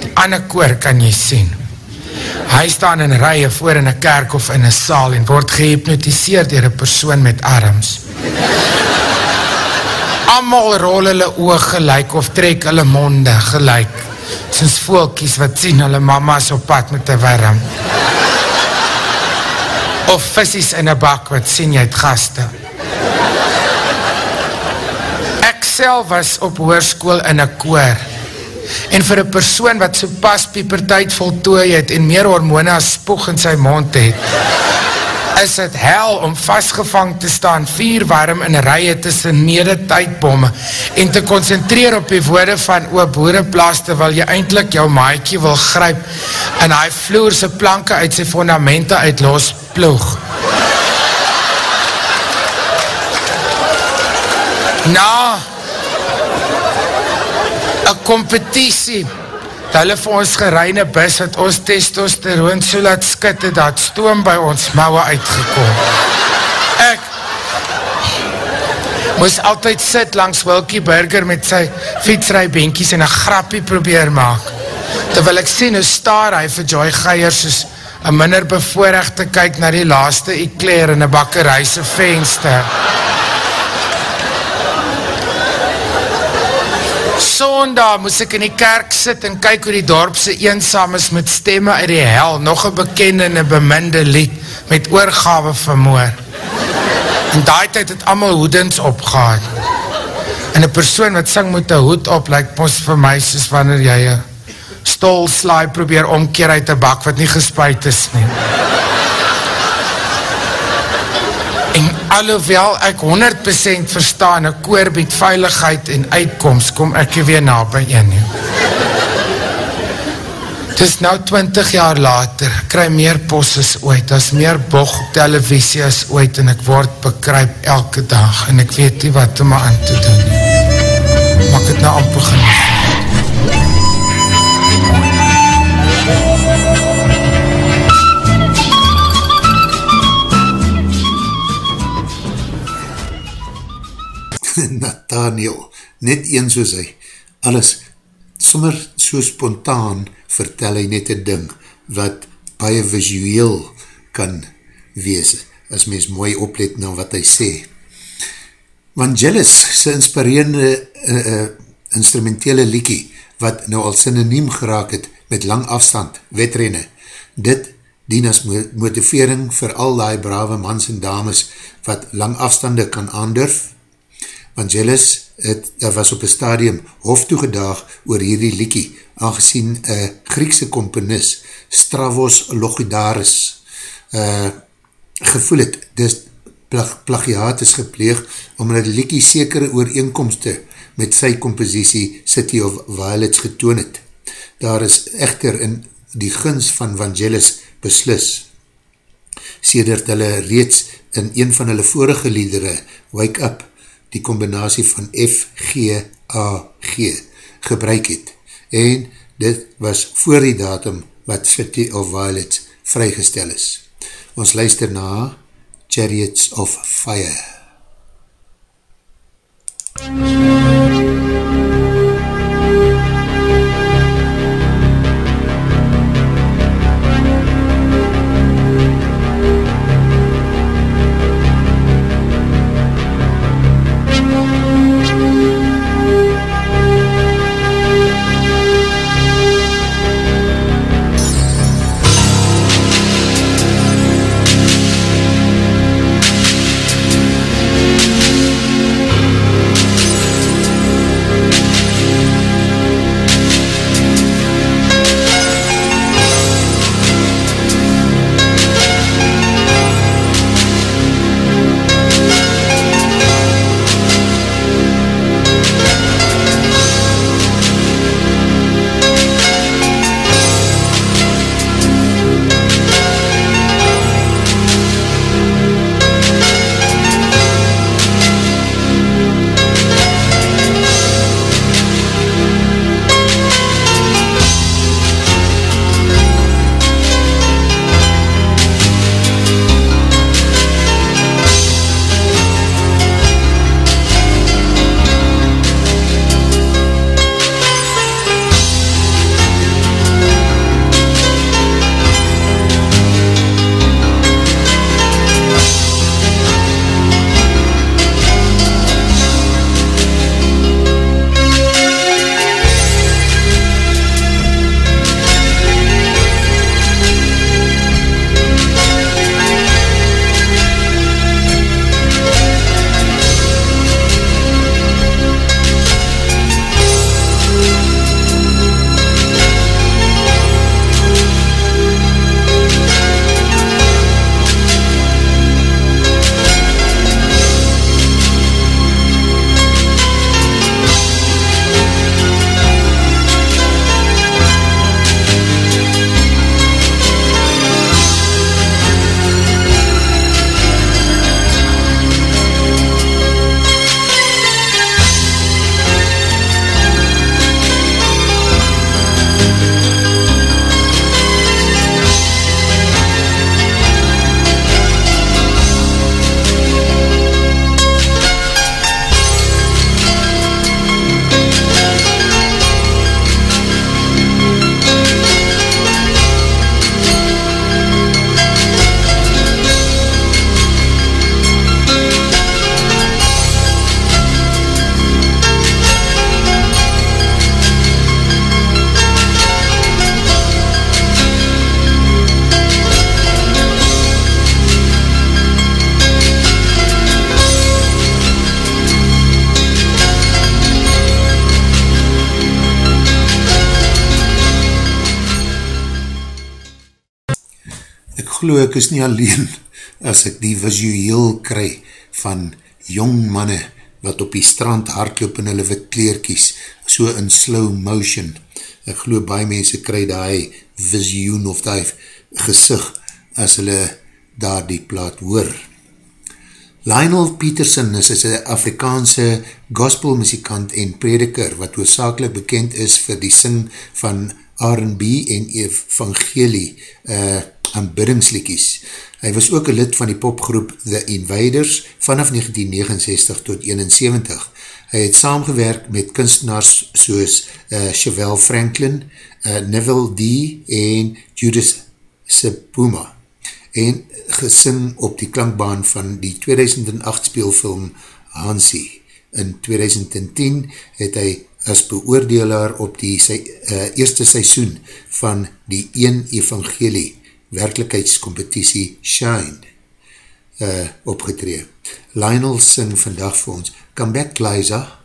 Die ander koor kan jy sien. Hy staan in rye voor in een kerk of in een saal en word gehypnotiseerd dier een persoon met arms. Amal rol hulle oog gelijk of trek hulle monde gelijk, soos voelkies wat sien hulle mama's op pad met die warm. Of visies in een bak wat sien jy het gaste. Ek self was op hoerskoel in een koor, en vir een persoon wat so pas piepertijd voltooi het en meer hormone as spoeg in sy mond het, is het hel om vastgevang te staan vier warm in rye tussen mede tydbomme en te concentreer op die woorde van oe boereplaas terwyl jy eindelijk jou maaikie wil gryp en hy vloerse planke uit sy fundamente uit los ploeg. Na een competitie hulle vir ons gereine bus wat ons testosteroon so laat skitte dat stoom by ons mouwe uitgekom. Ek moes altyd sit langs Wilkie Burger met sy fietsrijbenkies en een grappie probeer maak. Terwyl ek sien hoe staar hy vir Joy Geier soos een minder bevoorrecht te kyk na die laaste ekleer in een bakkerijse venster. Sondag moes ek in die kerk sit en kyk hoe die dorpse eensam is met stemme uit die hel, nog een bekende en een beminde lied met oorgave vermoor. En daai tyd het allemaal hoedens opgehaad. En een persoon wat sing met een hoed op, lyk mos vir my soos wanneer jy een stolslaai probeer omkeer uit een bak wat nie gespuit is nie. En alhoewel ek 100% verstaan, een koor bied veiligheid en uitkomst, kom ek weer na by een. Het is nou 20 jaar later, ek kry meer pos as ooit, as meer boog op televisie as ooit, en ek word bekryp elke dag, en ek weet nie wat om my aan te doen. Maar ek het nou amper genoeg. Nathaniel, net een soos hy, alles sommer so spontaan vertel hy net een ding wat baie visueel kan wees, as mens mooi oplet na wat hy sê. Vangelis, sy inspirerende uh, uh, instrumentele liekie, wat nou al synoniem geraak het met lang afstand, wetrenne, dit dien as motivering vir al die brave mans en dames wat lang afstande kan aandurf, Vangelis het, was op een stadium hof toegedaag oor hierdie liekie, aangezien een Griekse komponis, Stravos Logidaris, uh, gevoel het, dis plag, plagiaat is gepleeg, omdat die liekie sekere ooreenkomste met sy kompositie City of Violets getoon het. Daar is echter in die guns van Vangelis beslis. Sedert hulle reeds in een van hulle vorige liedere, Wake Up, die combinatie van F, G, A, G gebruik het. En dit was voor die datum wat City of Violets vrygestel is. Ons luister na Chariots of Fire. MUZIEK glo ek is nie alleen as ek die visueel kry van jong manne wat op die strand hardloop in hulle wit kleerkies, so in slow motion. Ek glo baie mense kry die visioen of die gezicht as hulle daar die plaat hoor. Lionel Peterson is een Afrikaanse gospelmuzikant en prediker wat oorzakelijk bekend is vir die sing van R&B en evangelie uh, aanbiddingslikies. Hy was ook een lid van die popgroep The Invaders vanaf 1969 tot 1971. Hy het saamgewerk met kunstenaars soos uh, Chevelle Franklin, uh, Neville D en Judith Sepuma en gesing op die klankbaan van die 2008 speelfilm Hansie. In 2010 het hy as beoordelaar op die sy, uh, eerste seisoen van die Een Evangelie werkelijkheidscompetitie Shine uh, opgetree. Lionel sing vandag vir ons Come back Liza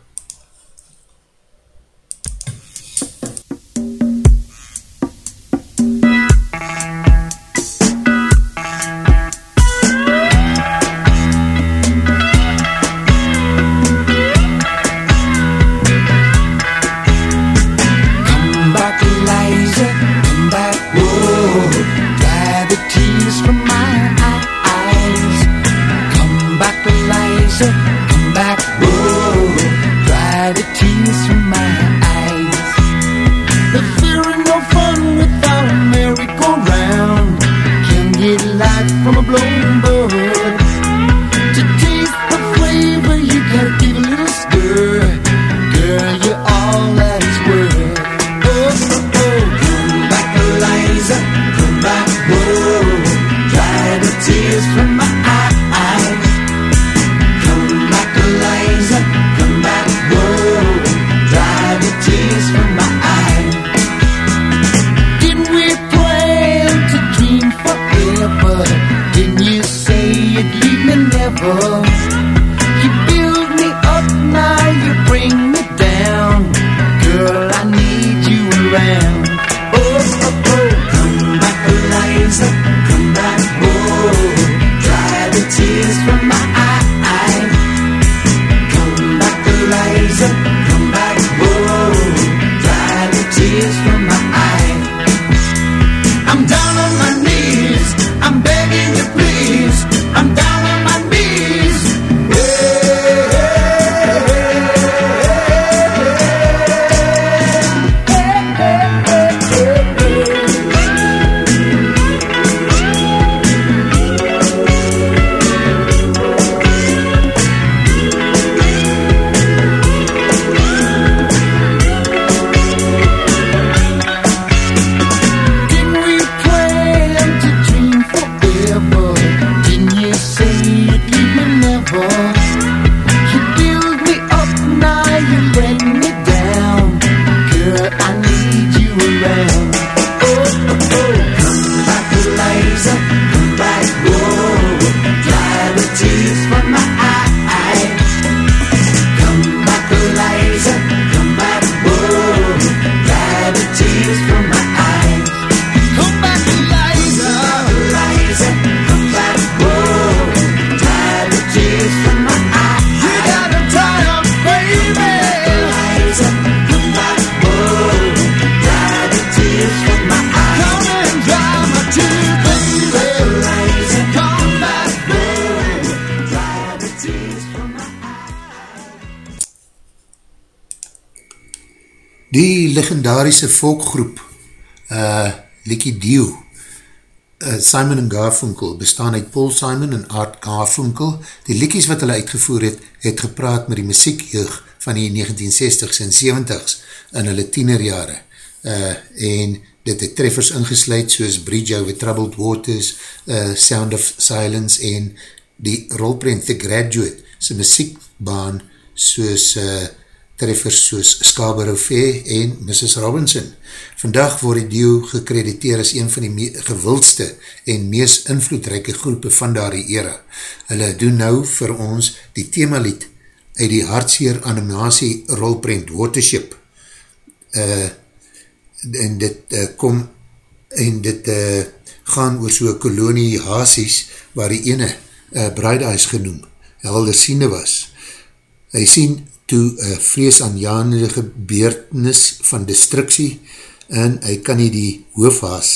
legendarische volkgroep uh, Likie Dio uh, Simon en Garfunkel bestaan uit Paul Simon en Art Garfunkel. Die likies wat hulle uitgevoer het, het gepraat met die muziekjeug van die 1960s en 70s in hulle tienerjare. Uh, en dit het treffers ingesluid soos Bridge Over Troubled Waters, uh, Sound of Silence en die rolprint The Graduate, sy muziekbaan soos uh, treffers soos Scarborough Fair en Mrs. Robinson. Vandag word die duo gekrediteer as een van die gewildste en mees invloedrijke groepe van daardie era. Hulle doen nou vir ons die themalied uit die hartseer animatie rolprint Watership. Uh, en dit uh, kom en dit uh, gaan oor so'n kolonie Hasies, waar die ene uh, Bruidehuis genoem, Heldersiene was. Hy sien toe een vrees aanjaanlige beurtenis van destructie en hy kan nie die hoofhaas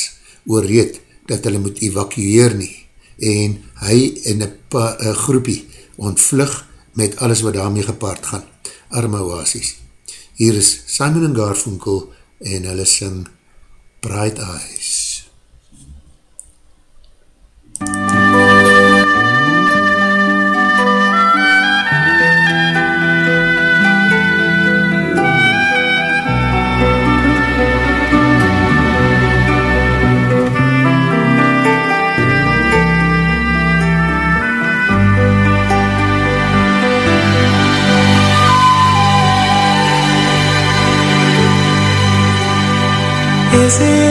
oorreed dat hulle moet evacueer nie en hy in een groepie ontvlug met alles wat daarmee gepaard gaan. Arme oasies. Hier is Simon Garfunkel en hulle sing Bright Eyes. Is it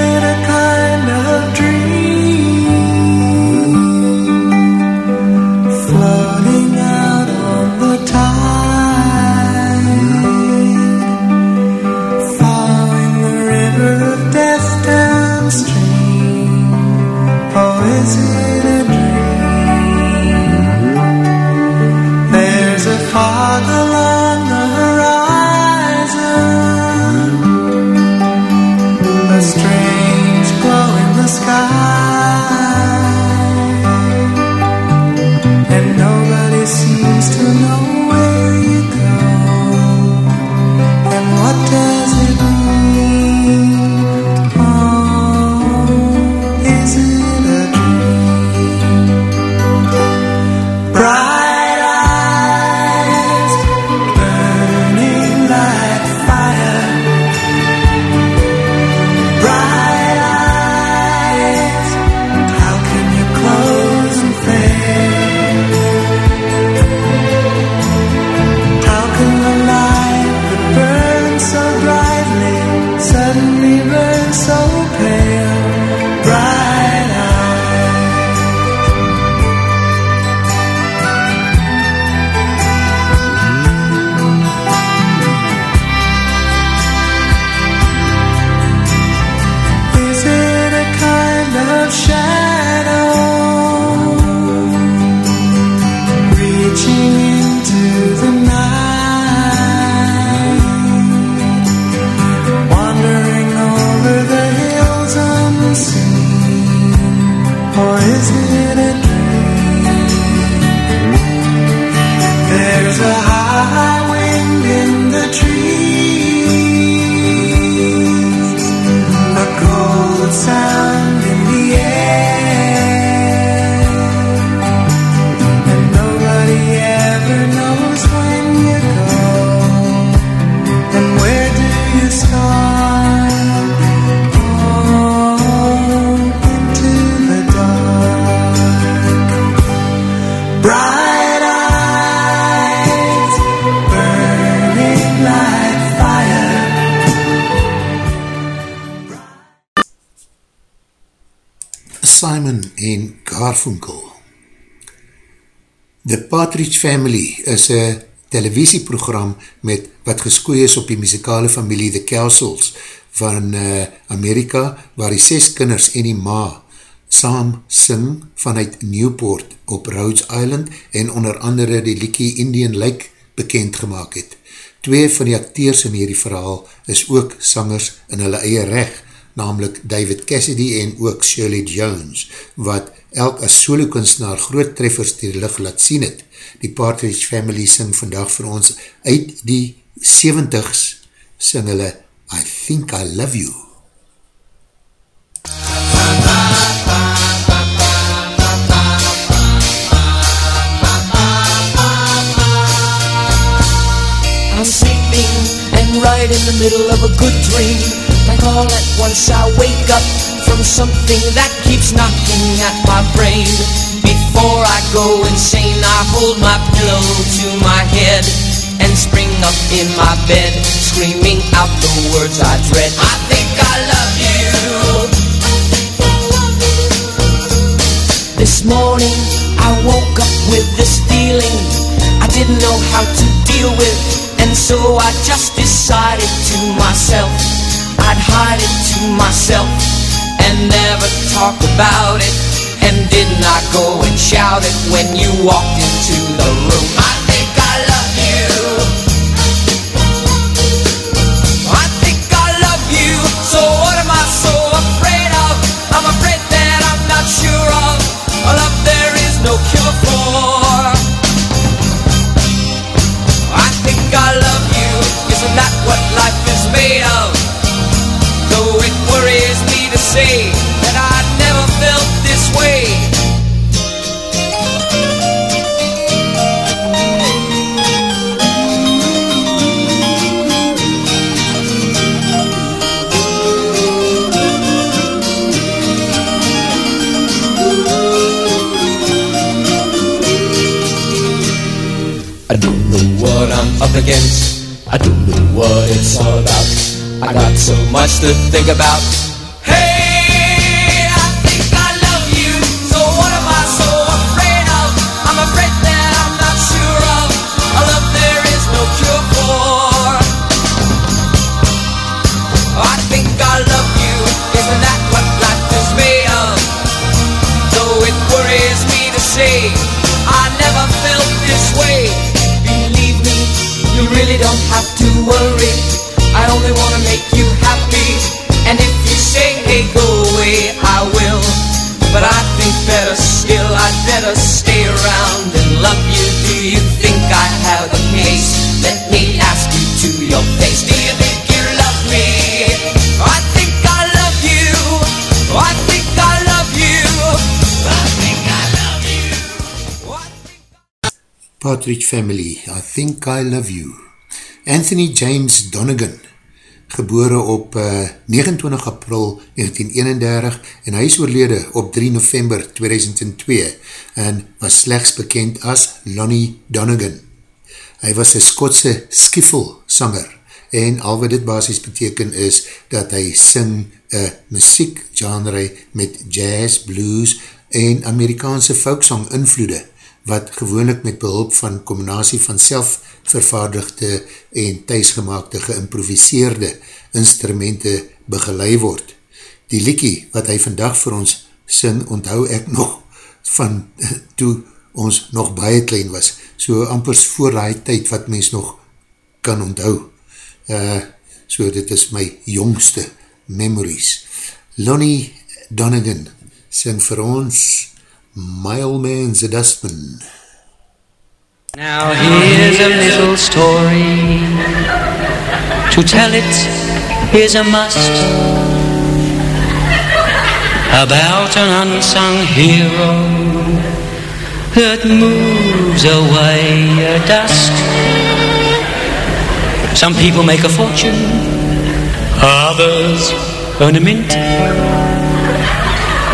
Partridge Family is een televisieprogram met wat geskooi is op die muzikale familie The Kelsels van uh, Amerika, waar die ses kinders en die ma saam sing vanuit Newport op Rhodes Island en onder andere die liekie Indian Lake bekend gemaakt het. Twee van die acteurs in hierdie verhaal is ook sangers in hulle eie recht, namelijk David Cassidy en ook Shirley Jones, wat elk as solo kunstenaar groot treffers die licht laat sien het. Die Partridge Family sing vandag vir ons uit die 70s sing hulle I Think I Love You. I'm sleeping and right in the middle of a good dream. Like all at once I wake up from something that keeps knocking at my brain. Before I go insane, I hold my pillow to my head and spring up in my bed, screaming out the words I dread. I think I love you. This morning I woke up with this feeling I didn't know how to deal with And so I just decided to myself I'd hide it to myself and never talk about it? And did not go and shout it when you walked into the room? I think about. Partridge Family, I Think I Love You. Anthony James Donegan, gebore op uh, 29 april 1931 en hy is oorlede op 3 november 2002 en was slechts bekend as Lonnie Donegan. Hy was een Skotse skiffel sanger en al wat dit basis beteken is dat hy sing een muziek genre met jazz, blues en Amerikaanse folksong invloede wat gewoonlik met behulp van combinatie van selfvervaardigde en thuisgemaakte geïmproviseerde instrumente begeleid word. Die liekie wat hy vandag vir ons sing, onthou ek nog van toe ons nog baie klein was, so ampers voor die tyd wat mens nog kan onthou. Uh, so dit is my jongste memories. Lonnie Donegan sing vir ons My Old Man's a Dustman. Now here's a little story. To tell it is a must. About an unsung hero that moves away a dust. Some people make a fortune, others earn a mint.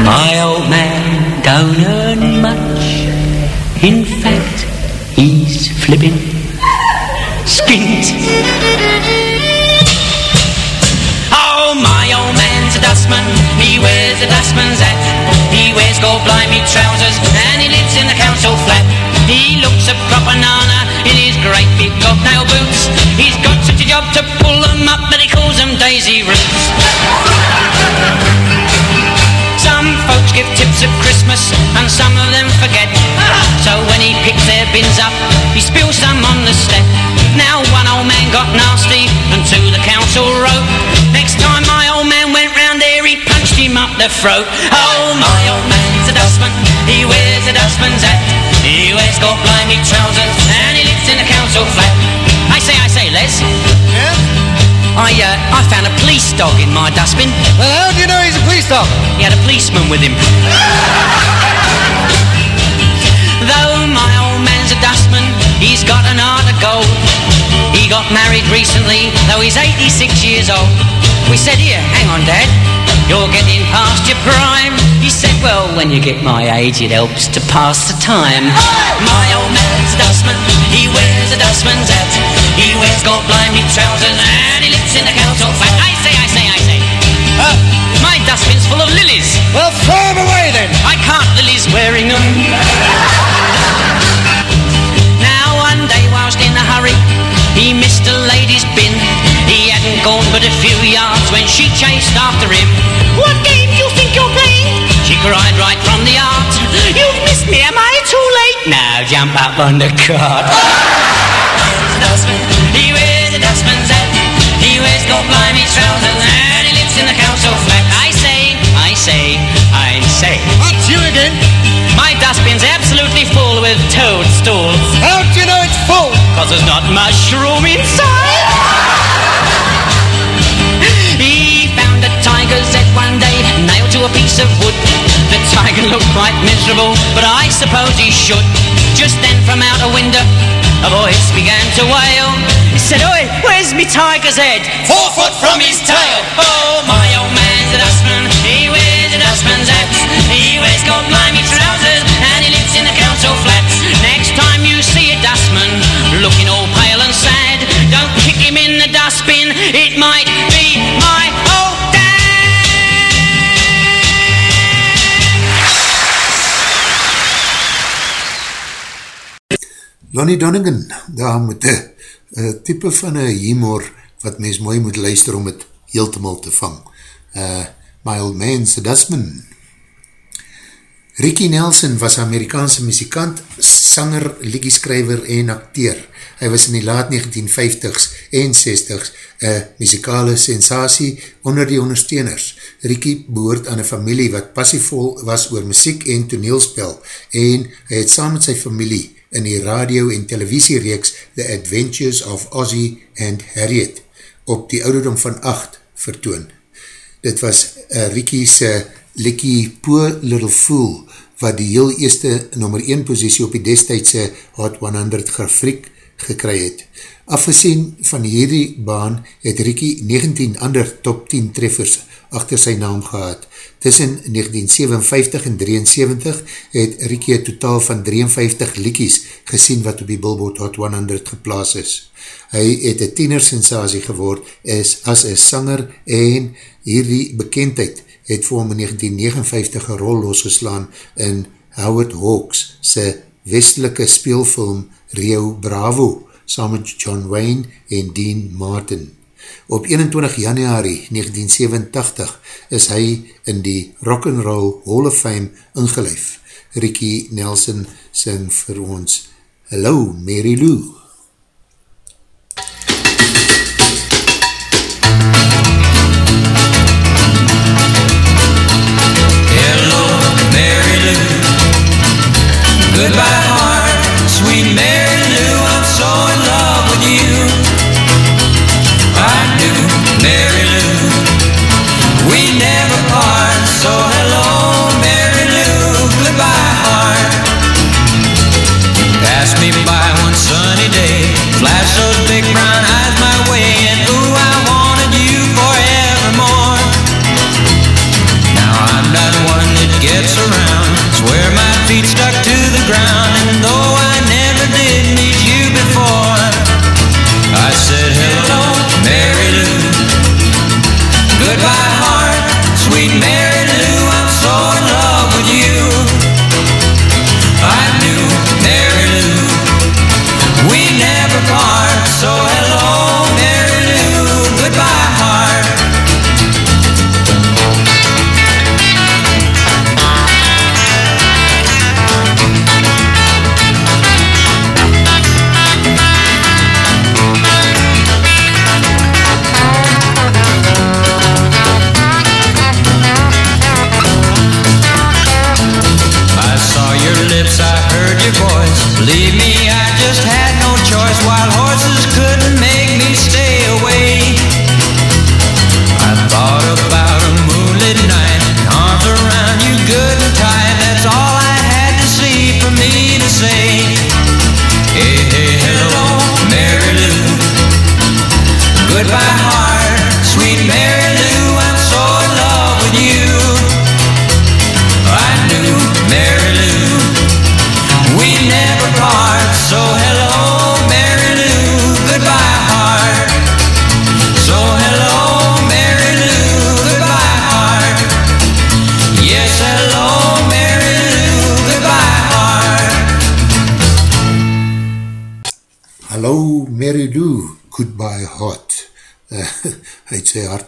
My old man don't earn much. In fact, he's flipping skint. Oh, my old man's a dustman. He wears a dustman's hat. He wears gold blimey trousers and he lives in the council flat. He looks a proper nana in his great big hobnail boots. He's got such a job to pull them up that he calls them daisy roots. And some of them forget. So when he picks their bins up, he spills some on the step. Now one old man got nasty and to the council wrote. Next time my old man went round there, he punched him up the throat. Oh, my old man's a dustman, he wears a dustman's hat. He wears gold blimey trousers and he lives in a council flat. I, uh, I found a police dog in my dustbin. Well, how do you know he's a police dog? He had a policeman with him. Though my old man's a dustman, he's got an heart of gold. He got married recently, though he's 86 years old. We said, here, hang on, Dad. You're getting past your prime. He said, well, when you get my age, it helps to pass the time. My old man's a dustman. He wears a dustman's hat. He wears gold blimey trousers and he lives in the council flat. I say, I say, I say. Uh, My dustbin's full of lilies. Well, throw them away then. I can't, Lily's wearing them. now, one day, whilst in a hurry, he missed a lady's bin. He hadn't gone but a few yards when she chased after him. What game do you think you're playing? She cried right from the art. You've missed me, am I too late? Now jump up on the cart. Oh! he wears a dustbin he wears gold blimey trousers and he lives in the council flat. I say, I say, I say. What's you again? My dustbin's absolutely full with toadstools. How do you know it's full? Cause there's not much room inside. He found a tiger's head one day, nailed to a piece of wood. The tiger looked quite miserable, but I suppose he should. Just then from out a window, a voice began to wail. He said, Oi, where's me tiger's head? Four foot from his tail. Oh, my old man's a dustman. He wears a dustman's hat. He wears gold blimey trousers, and he lives in the council flats. Next time you see a dustman looking all pale and sad, don't kick him in the dustbin. It might be my old dad. Lonnie Donegan, daar moet een type van een humor wat mens mooi moet luister om het heeltemal te vang. Uh, my old man, Sedasman. Ricky Nelson was Amerikaanse muzikant, sanger, liedjeskrijver en acteur. Hy was in die laat 1950s en 60s een muzikale sensatie onder die ondersteuners. Ricky behoort aan een familie wat passievol was oor muziek en toneelspel en hy het saam met sy familie in die radio en televisiereeks The Adventures of Ozzy and Harriet op die ouderdom van 8 vertoon. Dit was uh, Ricky's uh, Likkie Poor Little Fool wat die heel eerste nummer 1 posiesie op die destijdse Hot 100 grafriek gekry het. Afgezien van hierdie baan het Ricky 19 ander top 10 treffers achter sy naam gehad. Tussen 1957 en 73 het Ricky een totaal van 53 liekies gesien wat op die Billboard Hot 100 geplaas is. Hy het een tienersensatie geword as, as een sanger en hierdie bekendheid het vir hom in 1959 een rol losgeslaan in Howard Hawks sy westelike speelfilm Rio Bravo saam met John Wayne en Dean Martin. Op 21 januari 1987 is hy in die Rock'n'Roll Hall of Fame ingelijf. Ricky Nelson sing vir ons Hello Mary Lou.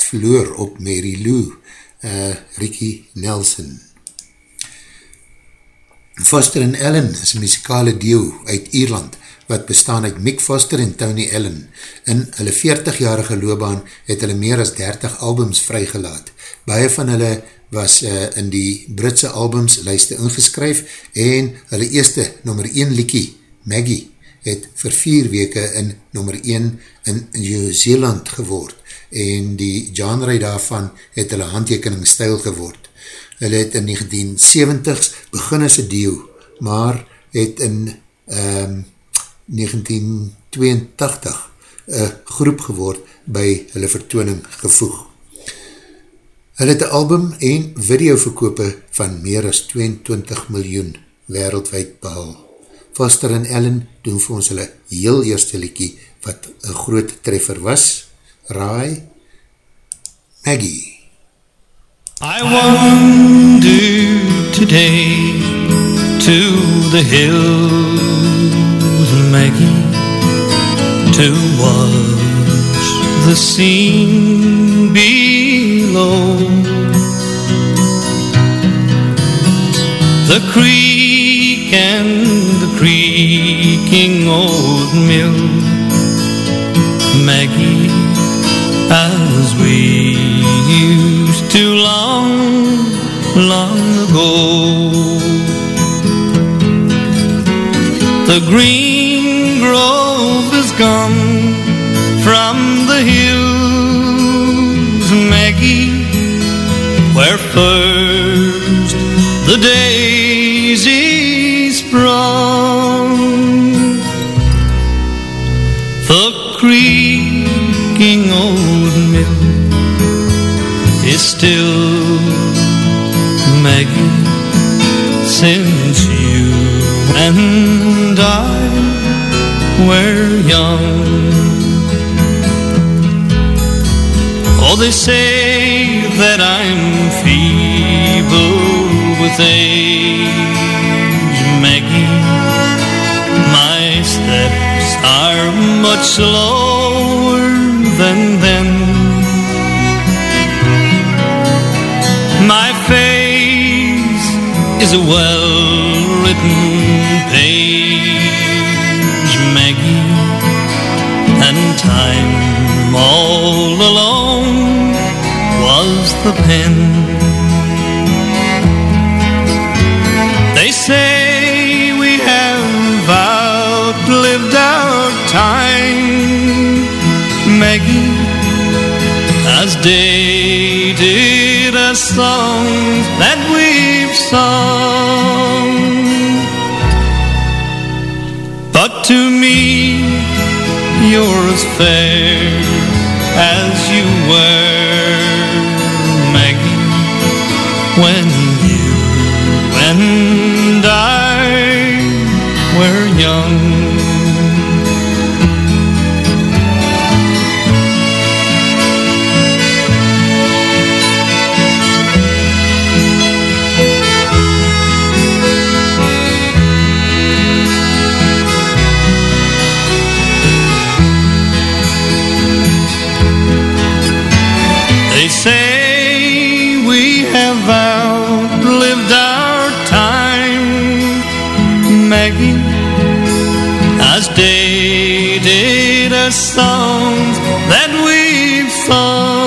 Verloor op Mary Lou, uh, Ricky Nelson. Foster en Ellen is een muzikale duo uit Ierland, wat bestaan uit Mick Foster en Tony Ellen. In hulle 40-jarige loopbaan het hulle meer as 30 albums vrygelaat. Baie van hulle was uh, in die Britse albums lijste ingeskryf en hulle eerste nummer 1 liekie, Maggie, het vir vier weke in nummer 1 in New Zealand geword en die genre daarvan het hulle handtekening stijl geword. Hulle het in 1970s begin as een deel, maar het in um, 1982 een groep geword by hulle vertooning gevoeg. Hulle het een album en videoverkope van meer as 22 miljoen wereldwijd behal. Foster en Ellen doen vir ons hulle heel eerste liekie wat een groot treffer was. Rai Maggie. I wandered today to the hills, Maggie, to watch the scene below. The creek and the creaking old mill, Maggie, as we used to long, long ago. The green grove is gone young. Oh, they say that I'm feeble with age, Maggie. My steps are much slower than then. My face is a well-written page, Maggie, time all alone was the pen. They say we have outlived our time, Maggie, as dated as songs that we've sung. You're as fair songs that we've sung.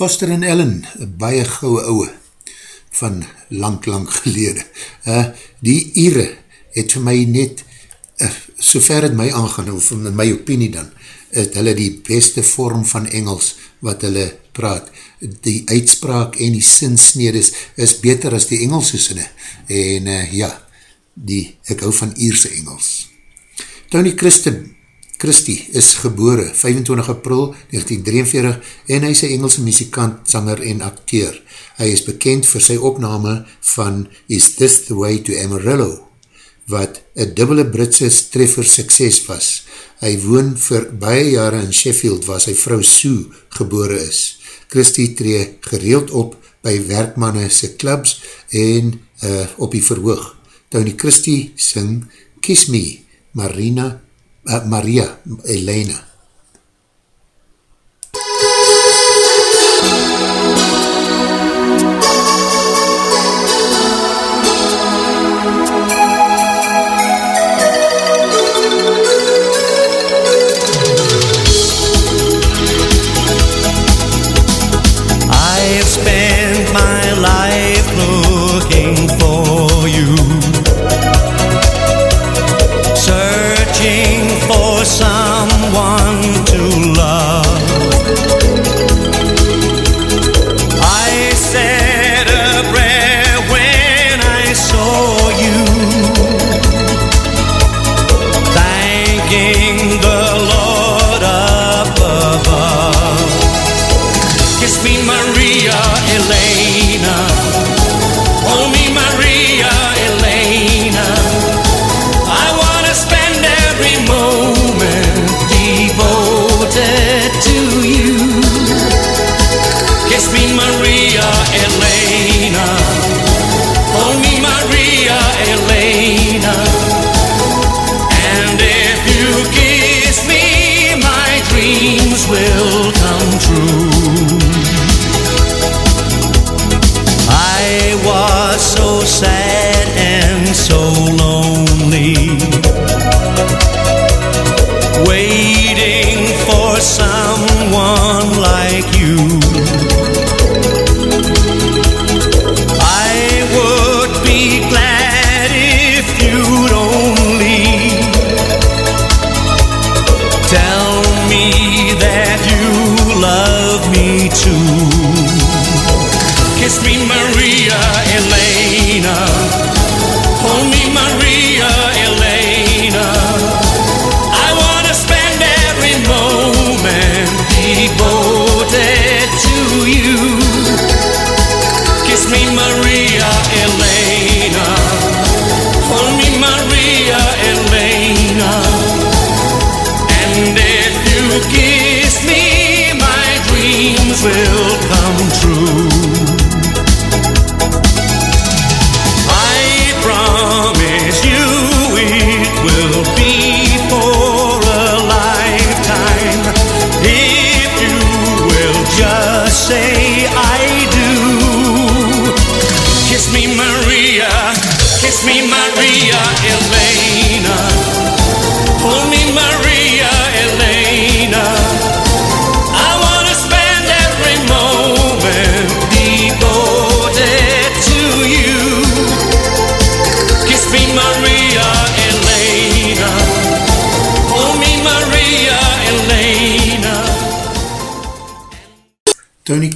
Foster en Ellen, baie gouwe ouwe van lang, lang gelede. Uh, die Ire het vir my net, uh, so ver het my aangaan, of in my opinie dan, het hulle die beste vorm van Engels wat hulle praat. Die uitspraak en die sinsnedes is beter as die Engelse sinne. En uh, ja, die, ek hou van Ierse Engels. Tony Christen Christie is gebore 25 april 1943 en hy is een Engelse muzikant, zanger en acteur. Hy is bekend vir sy opname van Is This The Way To Amarillo, wat een dubbele Britse treffer sukses was. Hy woon vir baie jare in Sheffield waar sy vrou Sue gebore is. Christie tree gereeld op by werkmanne se clubs en uh, op die verhoog. Tony Christie sing Kiss Me, Marina uh, Maria Elena.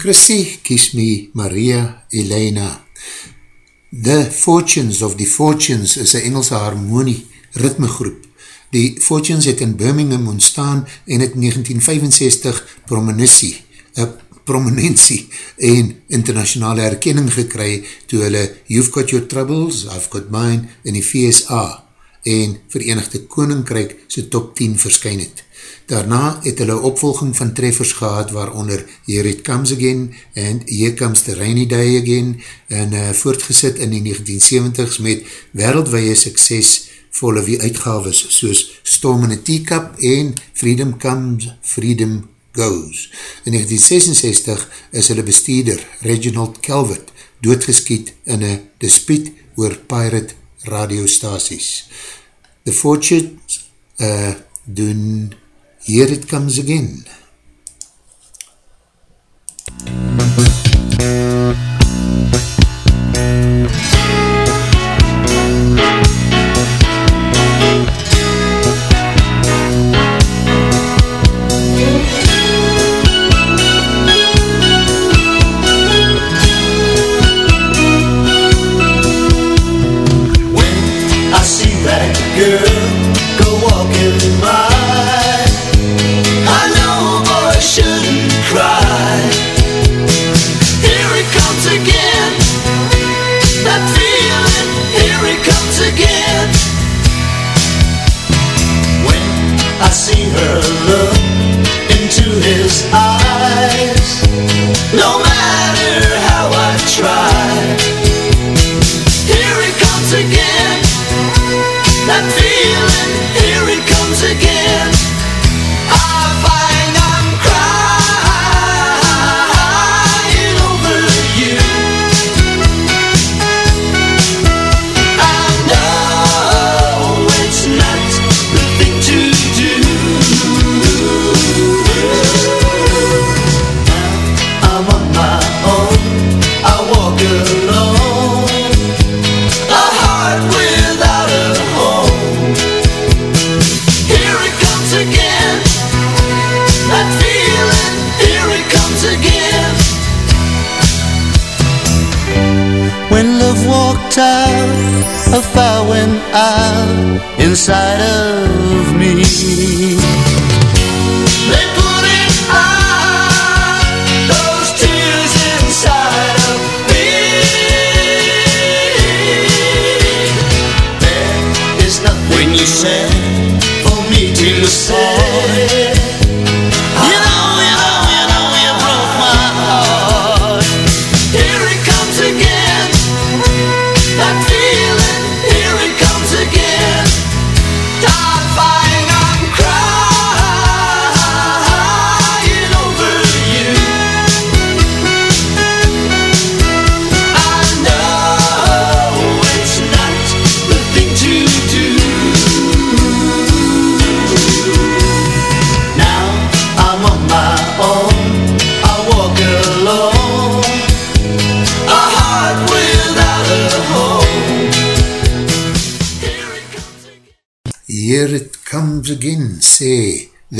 Christie, Kies Me Maria Elena. The Fortunes of the Fortunes is een Engelse harmonie ritmegroep. Die Fortunes het in Birmingham ontstaan en het 1965 prominentie, uh, prominentie en internationale herkenning gekry toe hulle You've Got Your Troubles, I've Got Mine in die VSA en Verenigde Koninkryk sy top 10 verskyn het. Daarna het hulle opvolging van treffers gehad waaronder Here It Comes Again en Here Comes the Rainy Day Again en uh, voortgesit in die 1970s met wereldwee suksesvolle wie uitgaves soos Storm in a Teacup en Freedom Comes, Freedom Goes. In 1966 is hulle bestuurder Reginald Calvert doodgeskiet in een dispute oor pirate radiostaties. The Fortunes uh, doen Here It Comes Again.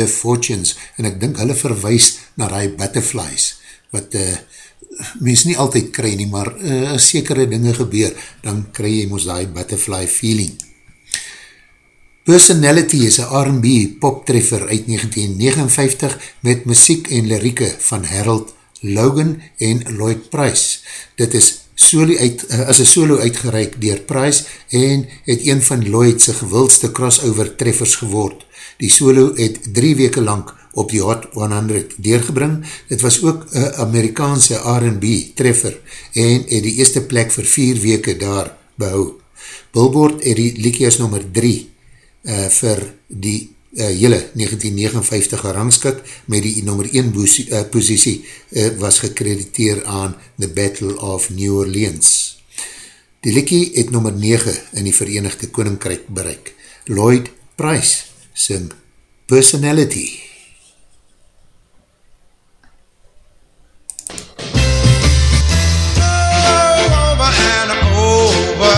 the Fortunes, en ek dink hulle verwys na die butterflies, wat uh, mens nie altyd kry nie, maar uh, sekere dinge gebeur, dan kry jy ons die butterfly feeling. Personality is een R&B poptreffer uit 1959 met muziek en lirieke van Harold Logan en Lloyd Price. Dit is solo uit, eh, as een solo uitgereik dier Price en het een van Lloydse gewildste crossover treffers geword. Die solo het drie weke lang op die Hot 100 deurgebring. Dit was ook een Amerikaanse R&B treffer en het die eerste plek vir vier weke daar behou. Billboard het die liekie as nummer 3 uh, eh, vir die uh, hele 1959 gerangskik met die nummer 1 posie, uh, eh, posisie uh, was gekrediteer aan The Battle of New Orleans. Die liekie het nummer 9 in die Verenigde Koninkryk bereik. Lloyd Price sing Personality. Oh, over and over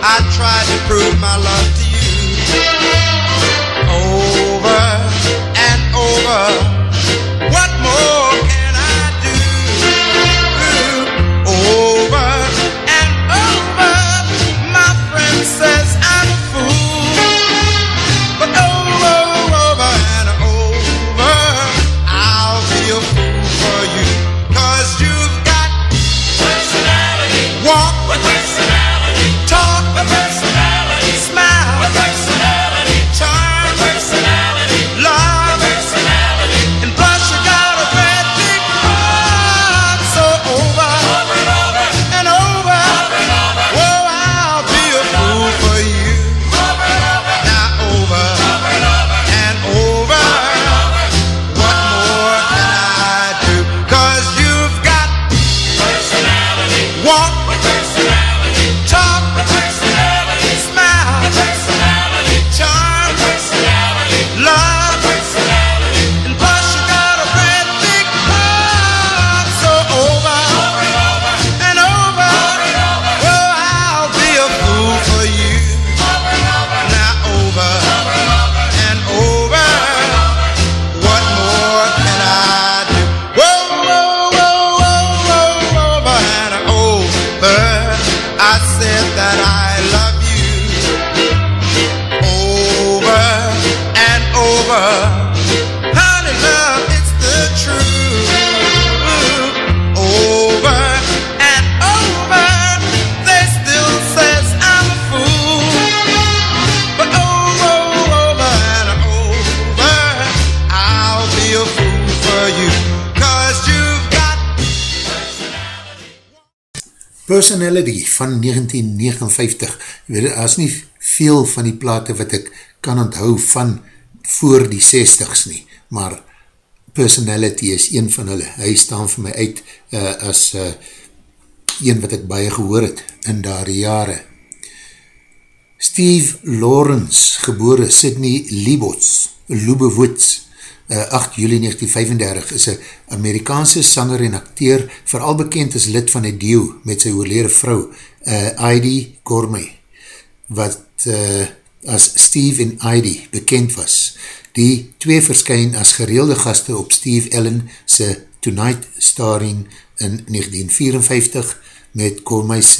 I tried to prove my love to you forever. Personality van 1959. Jy weet, is nie veel van die plate wat ek kan onthou van voor die 60s nie, maar Personality is een van hulle. Hy staan vir my uit uh, as uh, een wat ek baie gehoor het in daar jare. Steve Lawrence, gebore Sydney Liebots, Lubewoods, 8 juli 1935, is een Amerikaanse sanger en acteur, vooral bekend as lid van die deeuw met sy oorlede vrou, uh, Heidi Gourmet, wat uh, as Steve en Heidi bekend was. Die twee verskyn as gereelde gaste op Steve Ellen se Tonight Starring in 1954 met Gourmet's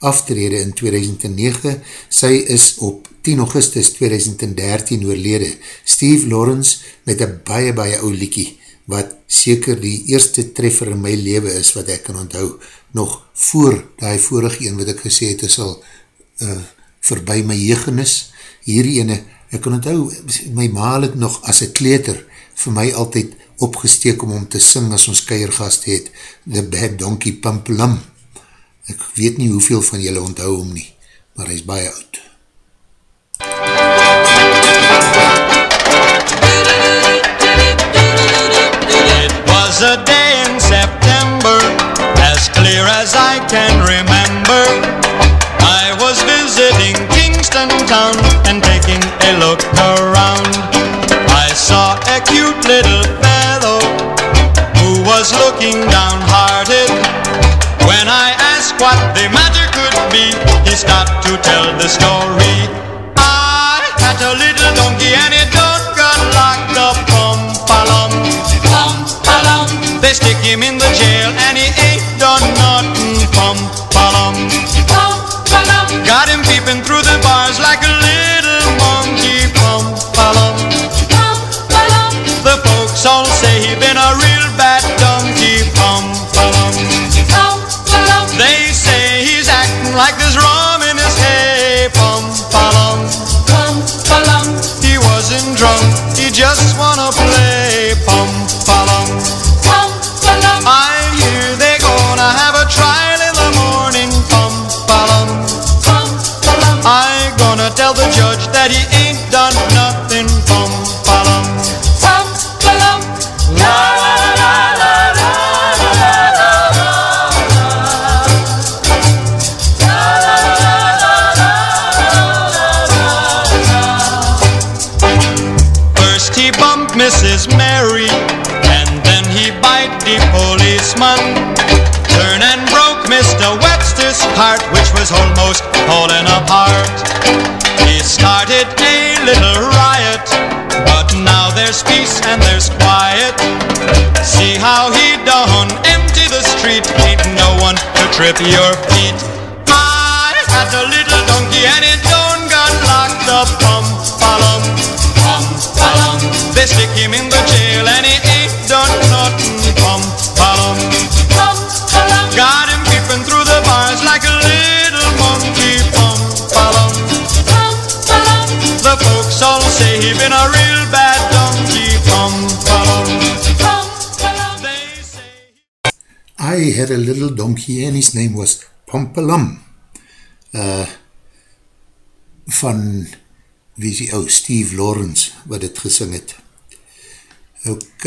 aftrede in 2009. Sy is op 10 augustus 2013 oorlede. Steve Lawrence met een baie baie ou liekie, wat seker die eerste treffer in my leven is, wat ek kan onthou, nog voor die vorige een wat ek gesê het, is al uh, voorbij my jegenis. Hierdie ene, ek kan onthou, my maal het nog as een kleter vir my altyd opgesteek om om te sing as ons keiergast het, The Bad Donkey Pump Lam. Ek weet nie hoeveel van julle onthou hom nie, maar hy is baie oud. It was a day in September, as clear as I can remember. I was visiting Kingston town and taking a look around. I saw a cute little fellow who was looking downhearted. What the matter could be, he stopped to tell the story. I had a little donkey started a little riot, but now there's peace and there's quiet. See how he done empty the street, ain't no one to trip your feet. I had a little donkey and his name was Pompelum. Uh, van wie is die ou, Steve Lawrence, wat het gesing het. Ok,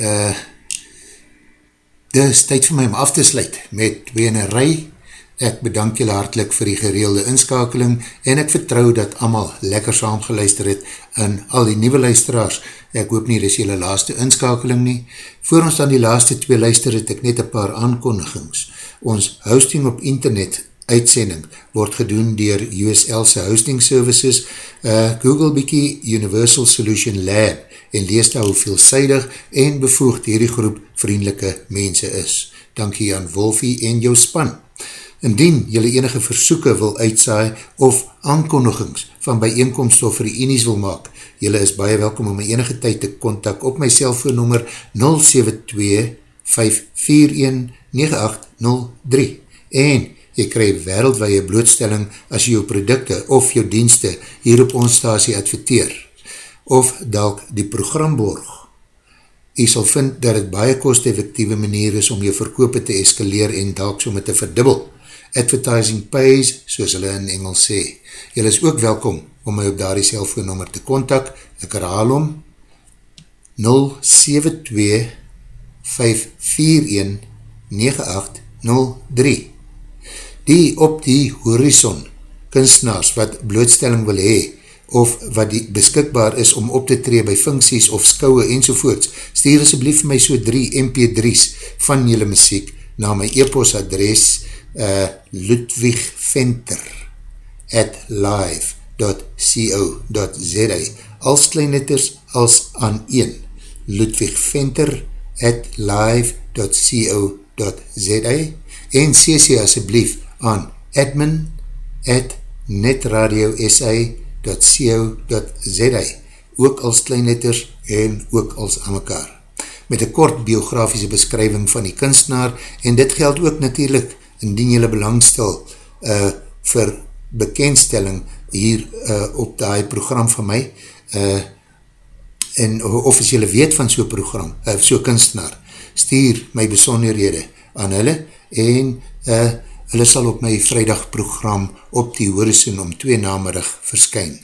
uh, dis tyd vir my om af te sluit met wenerij. Ek bedank julle hartlik vir die gereelde inskakeling en ek vertrou dat allemaal lekker saam geluister het in al die nieuwe luisteraars. Ek hoop nie, dis julle laaste inskakeling nie. Voor ons dan die laaste twee luister het ek net een paar aankondigings. Ons hosting op internet uitsending word gedoen dier USL's hosting services, uh, Google Biki Universal Solution Lab en lees daar hoe veelzijdig en bevoegd hierdie groep vriendelike mense is. Dankie aan Wolfie en jou span. Indien jylle enige versoeken wil uitsaai of aankondigings van bijeenkomst of reenies wil maak, jylle is baie welkom om my enige tyd te kontak op my cellfoonnummer 072-541-9803 en jy krij wereldwaie blootstelling as jy jou producte of jou dienste hier op ons stasie adverteer of dalk die program borg. jy sal vind dat het baie kost-effectieve manier is om jou verkoop te eskaleer en dalk so met te verdubbel. Advertising pays, soos hulle in Engels sê. Jy is ook welkom om my op daar die cellfoonnummer te kontak. Ek herhaal om 072-541-9803 Die op die horizon kunstenaars wat blootstelling wil hee of wat die beskikbaar is om op te tree by funksies of skouwe enzovoorts, stuur asjeblief my so 3 mp3's van jylle muziek na my e-post adres uh, ludwigventer at live.co.za als kleinletters als aan 1 ludwigventer at live.co.za en cc asjeblief aan admin at netradiosa.com www.co.za ook als kleinletters en ook als aan mekaar. Met een kort biografische beskrywing van die kunstenaar en dit geld ook natuurlijk indien jylle belangstel uh, vir bekendstelling hier uh, op die program van my uh, en of as jylle weet van so'n program, uh, so'n kunstenaar, stuur my besonderhede aan hulle en uh, hulle sal op my vrijdag program op die horizon om twee namerig verskyn.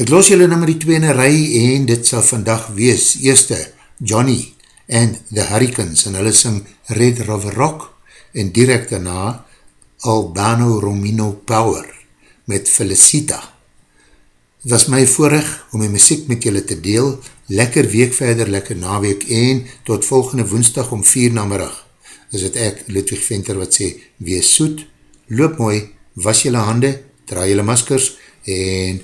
Ek los julle nummer die tweene rij en dit sal vandag wees, eerste, Johnny and the Hurricanes en hulle sing Red River Rock en direct daarna Albano Romino Power met Felicita. Het was my voorig om my muziek met julle te deel, lekker week verder, lekker naweek en tot volgende woensdag om vier namerig is het ek, Ludwig Venter, wat sê, wees soet, loop mooi, was jylle hande, draai jylle maskers, en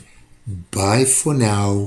bye for now.